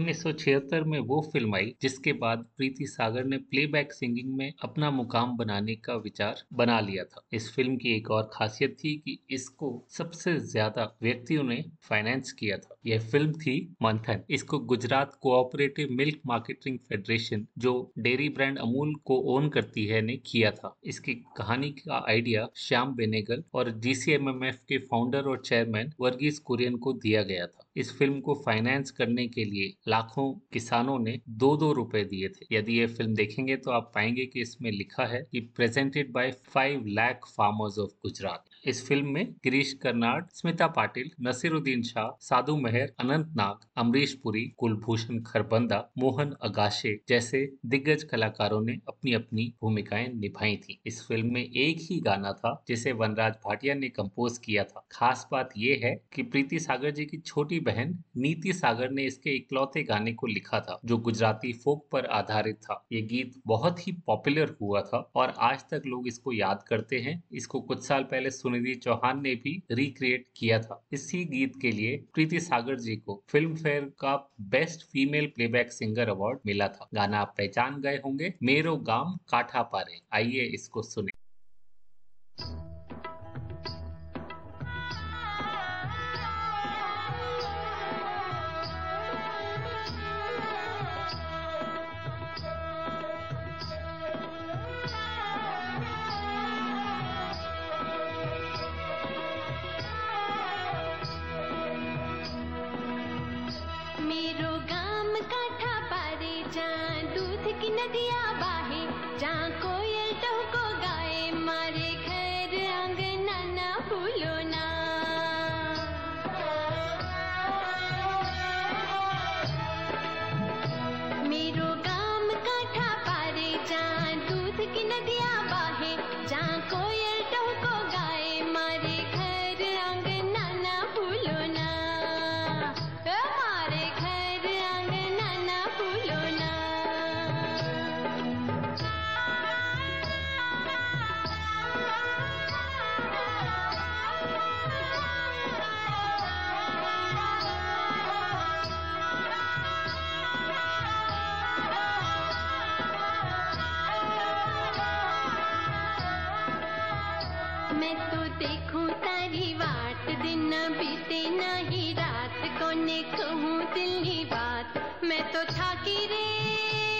1976 में वो फ़िल्म आई, जिसके बाद प्रीति सागर ने प्लेबैक सिंगिंग में अपना मुकाम बनाने का विचार बना लिया था। इस फ़िल्म की एक और खासियत थी कि इसको सबसे ज़्यादा व्यक्तियों ने फाइनेंस किया था। यह फ़िल्म थी मंथन। इसको Gujarat cooperative milk marketing federation, जो डेयरी ब्रांड अमूल को ओन करती है, ने किया था। इसकी कहानी का आइडिया श्याम बेनेगल और जीसीएमएमएफ के फाउंडर और चेयरमैन वर्गीस कुरियन को दिया गया था। इस फ़िल्म को फाइनेंस करने के लिए लाखों किसानों ने दो दो रुपए दिए थे। यदि ये फ़िल्म देखेंगे तो आप पाएँगे कि इसमें लिखा है कि presented by five lakh farmers of Gujarat इस फ़िल्म में गिरीश कर्नाड, स्मिता पाटिल, नसीरुद्दीन शाह, साधु मेहर अनंत नाग अमरीश पुरी, कुलभूषण खरबंदा, मोहन अगाशे जैसे दिग्गज कलाकारों ने अपनी अपनी भूमिकाएँ निभाई थी। इस फ़िल्म में एक ही गाना था जिसे वनराज भाटिया ने कंपोज किया था। खास बात यह है कि प्रीति सागर जी की छोटी बहन नीति सागर ने इसके इकलौते गाने को लिखा था, जो गुजराती फोक पर आधारित था। ये गीत बहुत ही पॉपुलर हुआ था और आज तक लोग इसको याद करते हैं। इसको कुछ साल पहले सुनिधि चौहान ने भी रिक्रिएट किया था। इसी गीत के लिए प्रीति सागर जी को फ़िल्म फेयर का best female playback singer award मिला था। गाना आप पहचान गए होंगे। मेरो गाम काठा पारे। आइए इसको सुने। मेरो मैं तो देखूँ तारी वाट। दिन बीते नहीं रात। कोने कहूँ दिल ही बात? मैं तो थाकी रे।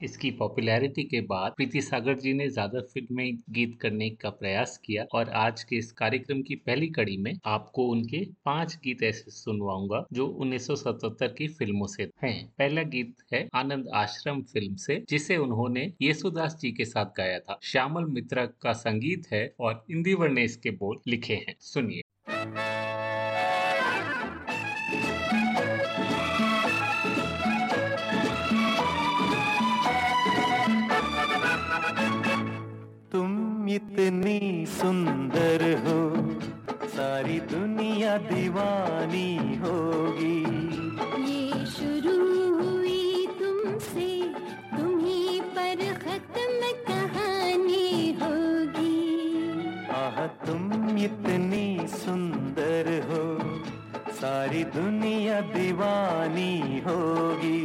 इसकी पॉपुलैरिटी के बाद प्रीति सागर जी ने ज़्यादा फ़िल्में गीत करने का प्रयास किया और आज के इस कार्यक्रम की पहली कड़ी में आपको उनके पाँच गीत ऐसे सुनवाऊँगा जो 1977 की फ़िल्मों से हैं। पहला गीत है आनंद आश्रम फ़िल्म से, जिसे उन्होंने येसुदास जी के साथ गाया था। श्यामल मित्रा का संगीत है और इंदिवर ने इसके बोल लिखे हैं। सुनिए। इतनी सुंदर हो सारी दुनिया दीवानी होगी। ये शुरू हुई तुमसे तुम्ही पर खत्म कहानी होगी। आह तुम इतनी सुंदर हो सारी दुनिया दीवानी होगी।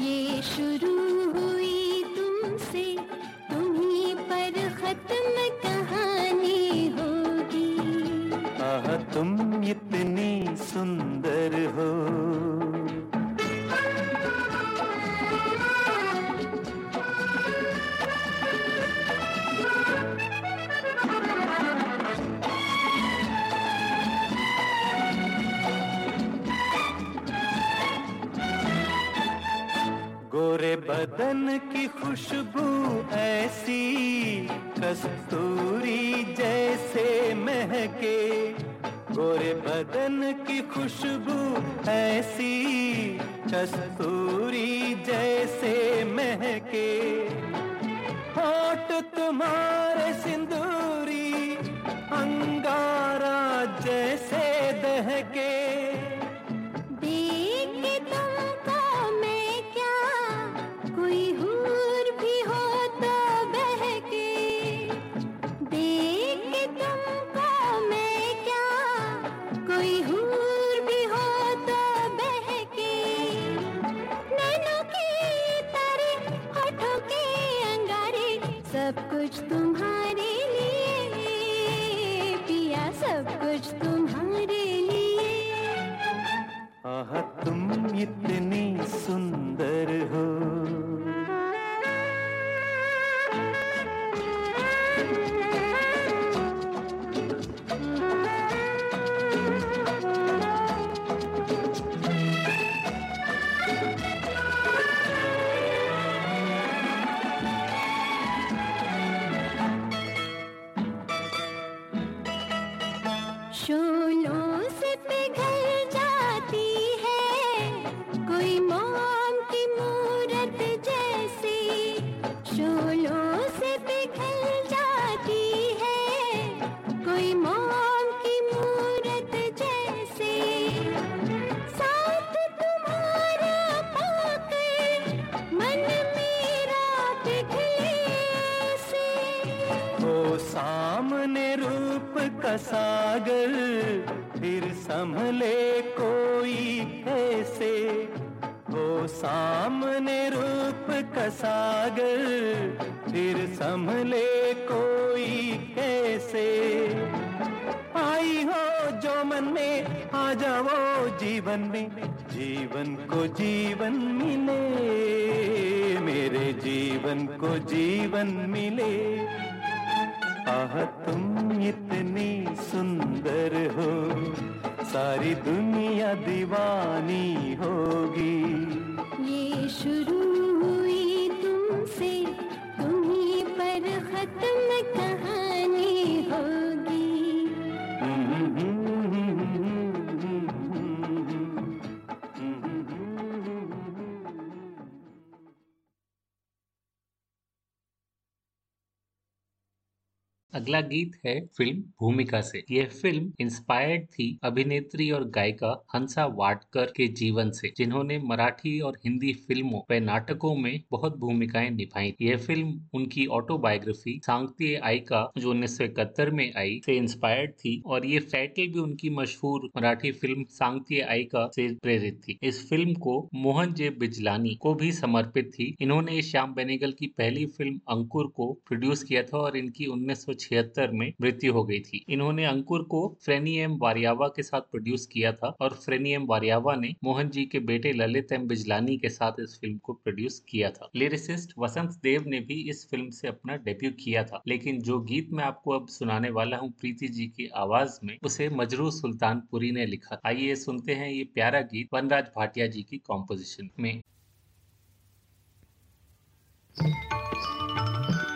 ये शुरू हुई तुम्ही पर खत्म कहानी होगी। आह तुम इतनी सुंदर हो। बदन की खुशबू ऐसी, कस्तूरी जैसे महके। गोरे बदन की खुशबू ऐसी, कस्तूरी जैसे महके। होठ तुम्हारे सिंदूरी, अंगारा जैसे दहके। आह तुम इतनी सुंदर हो। संभले कोई ऐसे ओ सामने रूप का सागर, फिर संभले कोई कैसे आई हो जो मन में, आ जाओ जीवन में, जीवन को जीवन मिले, मेरे जीवन को जीवन मिले। अगला गीत है फ़िल्म भूमिका से। यह फ़िल्म इंस्पायर्ड थी अभिनेत्री और गायिका हंसा वाटकर के जीवन से, जिन्होंने मराठी और हिंदी फ़िल्मों व नाटकों में बहुत भूमिकाएँ निभाई। यह फ़िल्म उनकी ऑटोबायोग्राफी सांगती आई का, जो उन्नीस सौ इकहत्तर में आई, से इंस्पायर्ड थी और ये टाइटल भी उनकी मशहूर मराठी फ़िल्म सांगती आई का से प्रेरित थी। इस फ़िल्म को मोहन जे बिजलानी को भी समर्पित थी। इन्होंने श्याम बेनेगल की पहली फ़िल्म अंकुर को प्रोड्यूस किया था और इनकी 1976 में मृत्यु हो गई थी। इन्होंने अंकुर को फ्रेनी एम वारियावा के साथ प्रोड्यूस किया था और फ्रेनी एम वारियावा ने मोहन जी के बेटे ललित एम बिजलानी के साथ इस फ़िल्म को प्रोड्यूस किया था। लिरिसिस्ट वसंत देव ने भी इस फ़िल्म से अपना डेब्यू किया था। लेकिन जो गीत मैं आपको अब सुनाने वाला हूँ प्रीति जी की आवाज़ में, उसे मजरू सुल्तानपुरी ने लिखा। आइए सुनते हैं ये प्यारा गीत वनराज भाटिया जी की कॉम्पोजिशन में। तुम्हारे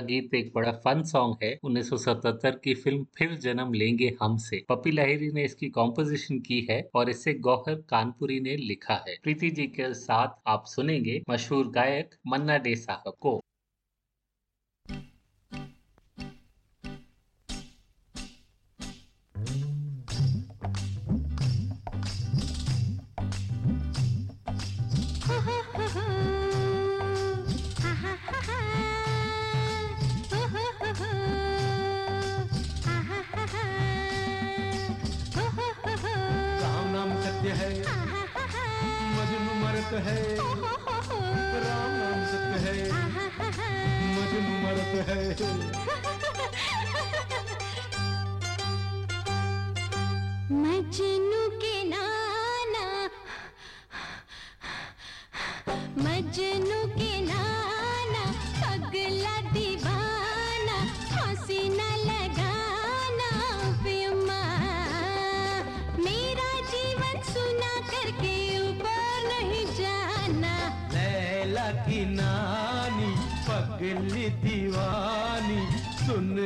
अगला गीत एक बड़ा फन सॉन्ग है। 1977 की फ़िल्म फिर जन्म लेंगे हमसे। पपी लाहिरी ने इसकी कॉम्पोजिशन की है और इसे गौहर कानपुरी ने लिखा है। प्रीति जी के साथ आप सुनेंगे मशहूर गायक मन्ना डे साहब को। है। राम नाम सत्य है। मजनू मरत है। मजनू के नाना मजनू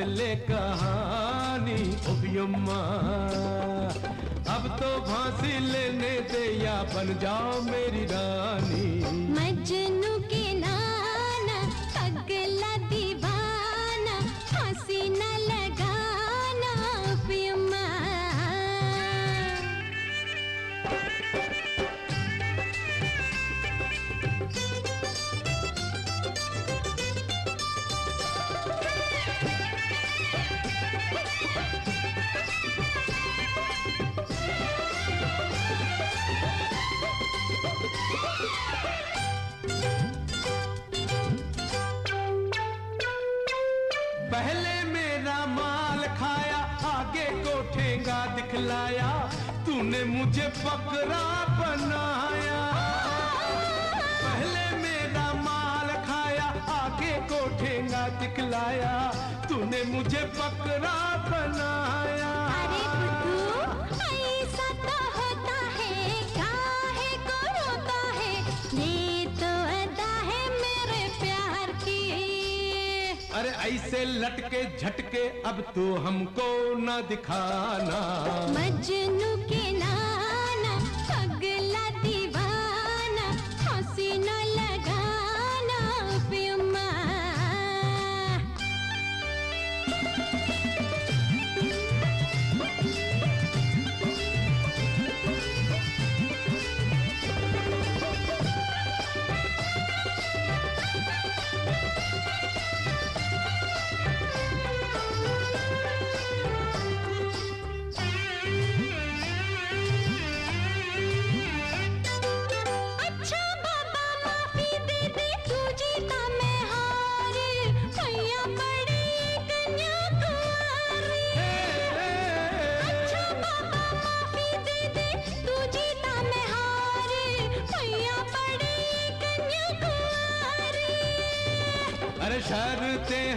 ले कहानी ओबियम्मा अब तो फांसी लेने दे या बन जाओ मेरी रानी। मजनू मुझे बकरा बनाया। पहले मेरा माल खाया आगे को ठेंगा दिखलाया। तूने मुझे बकरा बनाया। अरे ऐसा तो होता है काहे को रोता है। ये तो अदा है मेरे प्यार की। अरे ऐसे लटके झटके अब तो हमको न दिखाना। मजनू के नाना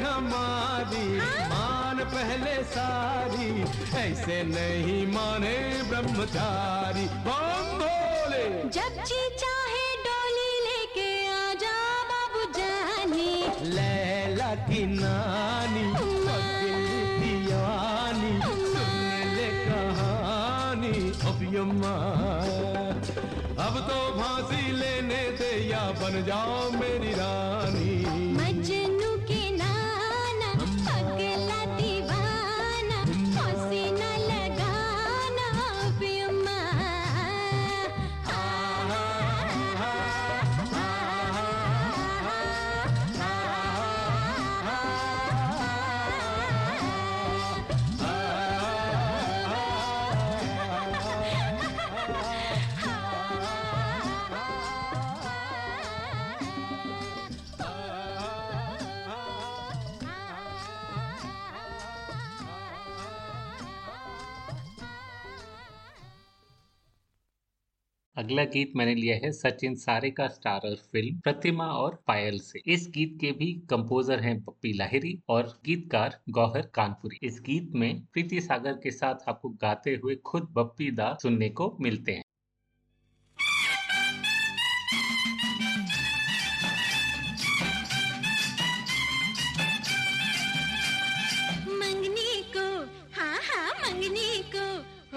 हमारी मान पहले सारी ऐसे नहीं माने ब्रह्मचारी। बम भोले जब जी चाहे डोली लेके आ जा बाबू जानी। लैला की नानी सुन ले कहानी। अभियम्मा अब तो फांसी लेने दे या बन जाओ मेरी अगला गीत मैंने लिया है सचिन सारे का स्टारर फ़िल्म प्रतिमा और पायल से। इस गीत के भी कंपोजर हैं पप्पी लाहिरी और गीतकार गौहर कानपुरी। इस गीत में प्रीति सागर के साथ आपको गाते हुए खुद बप्पी दा सुनने को मिलते हैं। हाँ, हाँ, को,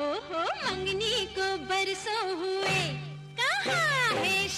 हो हो, मंगनी को बरसों हुए।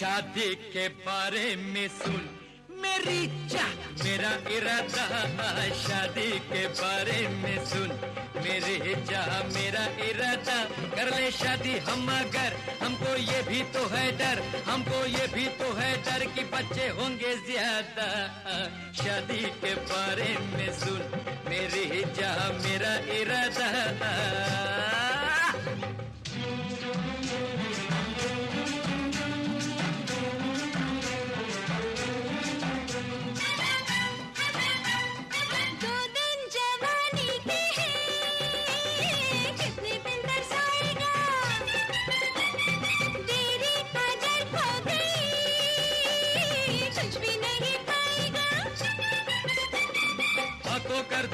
शादी के बारे में सुन। मेरी चाह मेरा इरादा, शादी के बारे में सुन। मेरे चाह मेरा इरादा, कर ले शादी हम अगर। हमको ये भी तो है डर, हमको ये भी तो है डर कि बच्चे होंगे ज़्यादा। शादी के बारे में सुन। मेरी चाह मेरा इरादा।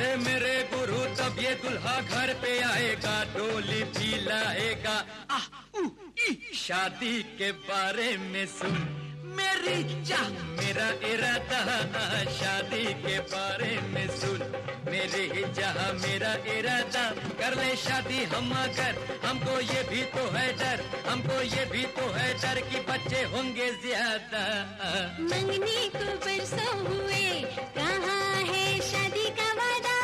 दे मेरे गुरु, तब ये दुल्हा घर पे आएगा, डोली भी लाएगा। शादी के बारे में सुन। मेरी चाह मेरा इरादा शादी के बारे में सुन। मेरी चाह मेरा इरादा, कर ले शादी हम अगर। हमको ये भी तो है डर, हमको ये भी तो है डर कि बच्चे होंगे ज़्यादा। मंगनी को बरसों हुए, कहाँ है शादी का वादा?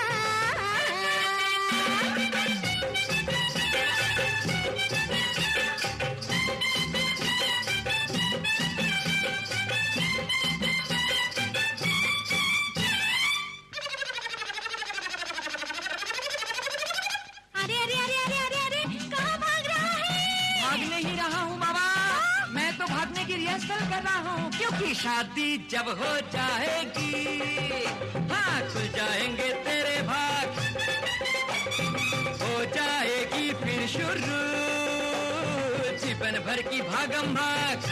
कर रहा हूँ क्योंकि शादी जब हो जाएगी। हाँ खुल जाएँगे तेरे भाग हो जाएगी फिर शुरू। जीवन भर की भागम भाग।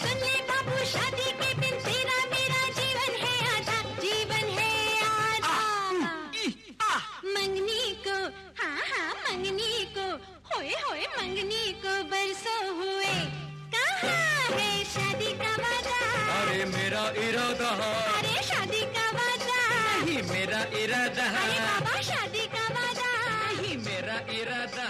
सुन ले बाबू शादी के दिन तेरा मेरा जीवन है आधा। जीवन है आधा। मंगनी को हाँ हाँ मंगनी को होए होए मंगनी को बरसों हुए। इरादा अरे शादी का वादा। नहीं मेरा इरादा अरे बाबा शादी का वादा। नहीं मेरा इरादा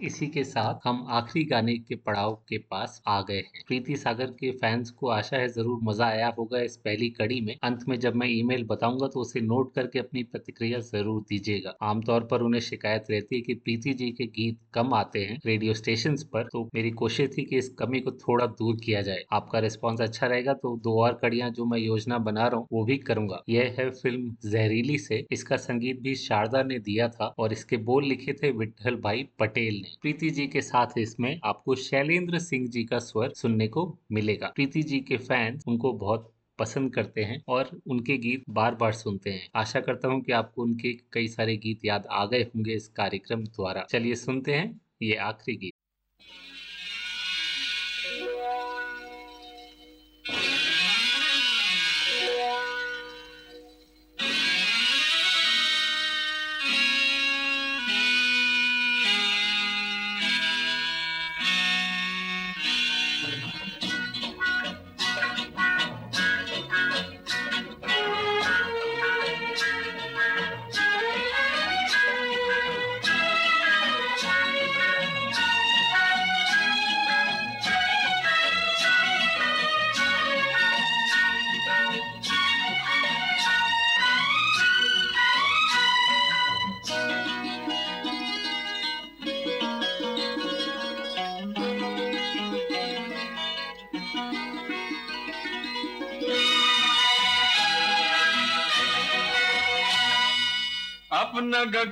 इसी के साथ हम आखिरी गाने के पड़ाव के पास आ गए हैं। प्रीति सागर के फैंस को आशा है ज़रूर मज़ा आया होगा इस पहली कड़ी में। अंत में जब मैं ईमेल बताऊँगा तो उसे नोट करके अपनी प्रतिक्रिया ज़रूर दीजिएगा। आमतौर पर उन्हें शिकायत रहती है कि प्रीति जी के गीत कम आते हैं रेडियो स्टेशन पर तो मेरी कोशिश थी कि इस कमी को थोड़ा दूर किया जाए। आपका रिस्पॉन्स अच्छा रहेगा तो दो और कड़ियाँ जो मैं योजना बना रहा हूँ, वो भी करूँगा। यह है फ़िल्म जहरीली से। इसका संगीत भी शारदा ने दिया था और इसके बोल लिखे थे विठल भाई पटेल। ने प्रीति जी के साथ इसमें आपको शैलेंद्र सिंह जी का स्वर सुनने को मिलेगा। प्रीति जी के फ़ैन उनको बहुत पसंद करते हैं और उनके गीत बार बार सुनते हैं। आशा करता हूँ कि आपको उनके कई सारे गीत याद आ गए होंगे इस कार्यक्रम द्वारा। चलिए सुनते हैं ये आखिरी गीत।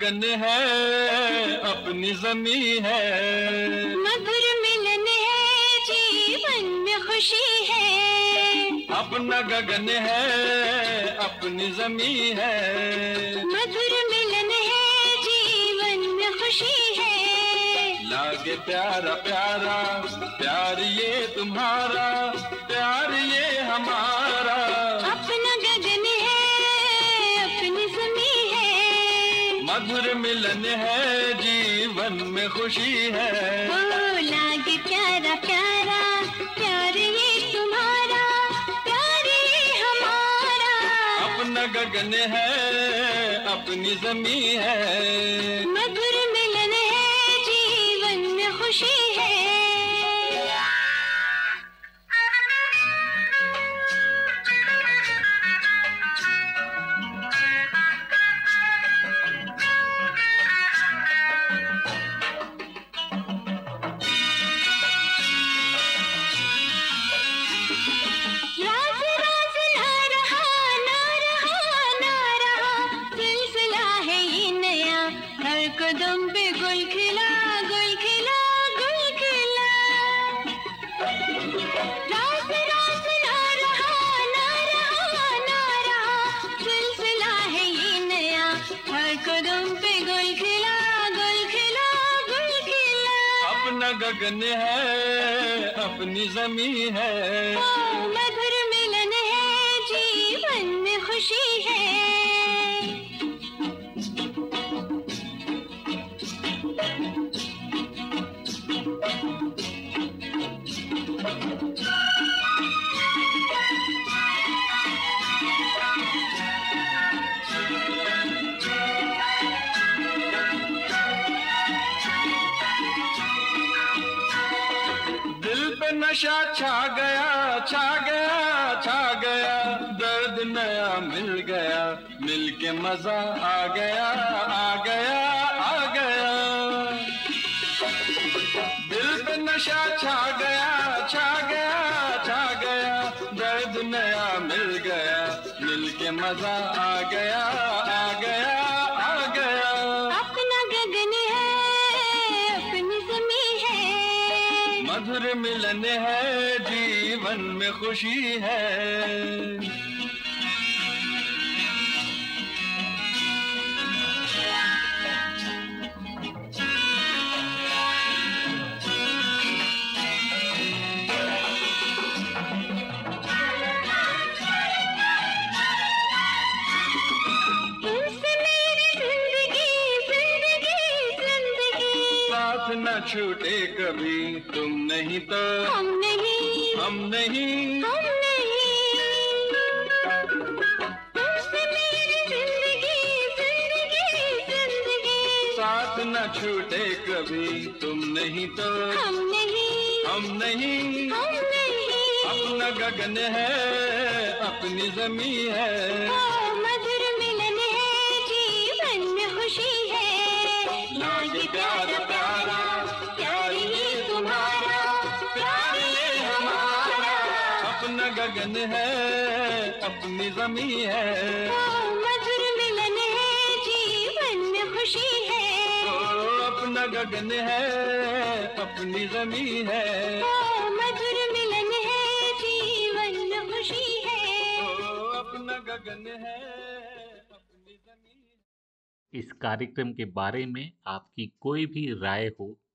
गगन है अपनी जमी है। मधुर मिलन है जीवन में खुशी है। अपना गगन है अपनी जमी है। मधुर मिलन है जीवन में खुशी है। लागे प्यारा प्यारा प्यार ये तुम्हारा प्यार ये हमारा। मिलन है जीवन में खुशी है। ओ लागे प्यारा प्यारा प्यार ये तुम्हारा प्यार ये हमारा। अपना गगन है अपनी जमी है। मधुर मिलन है जीवन में खुशी है। गगन है अपनी जमी है। मधुर मिलन है जीवन में खुशी है। नशा छा गया छा गया छा गया। दर्द नया मिल गया, मिल के मज़ा आ गया आ गया आ गया। दिल पे नशा छा गया छा गया छा गया। दर्द नया मिल गया, मिल के मज़ा आ गया, आ मिलन है जीवन में खुशी है। तुम नहीं तो हम नहीं। हम नहीं। हम नहीं। तुमसे मेरी ज़िंदगी ज़िंदगी ज़िंदगी। साथ न छूटे कभी तुम नहीं तो हम नहीं। हम नहीं। हम नहीं। अपना गगन है अपनी जमी है। ओ मधुर मिलन है जीवन में खुशी है। लागे प्यार अपना गगन है अपनी जमी है। मधुर मिलन है जीवन में खुशी है। ओ अपना गगन है अपनी जमी है। मधुर मिलन है जीवन में खुशी है। ओ अपना गगन है है। इस कार्यक्रम के बारे में आपकी कोई भी राय हो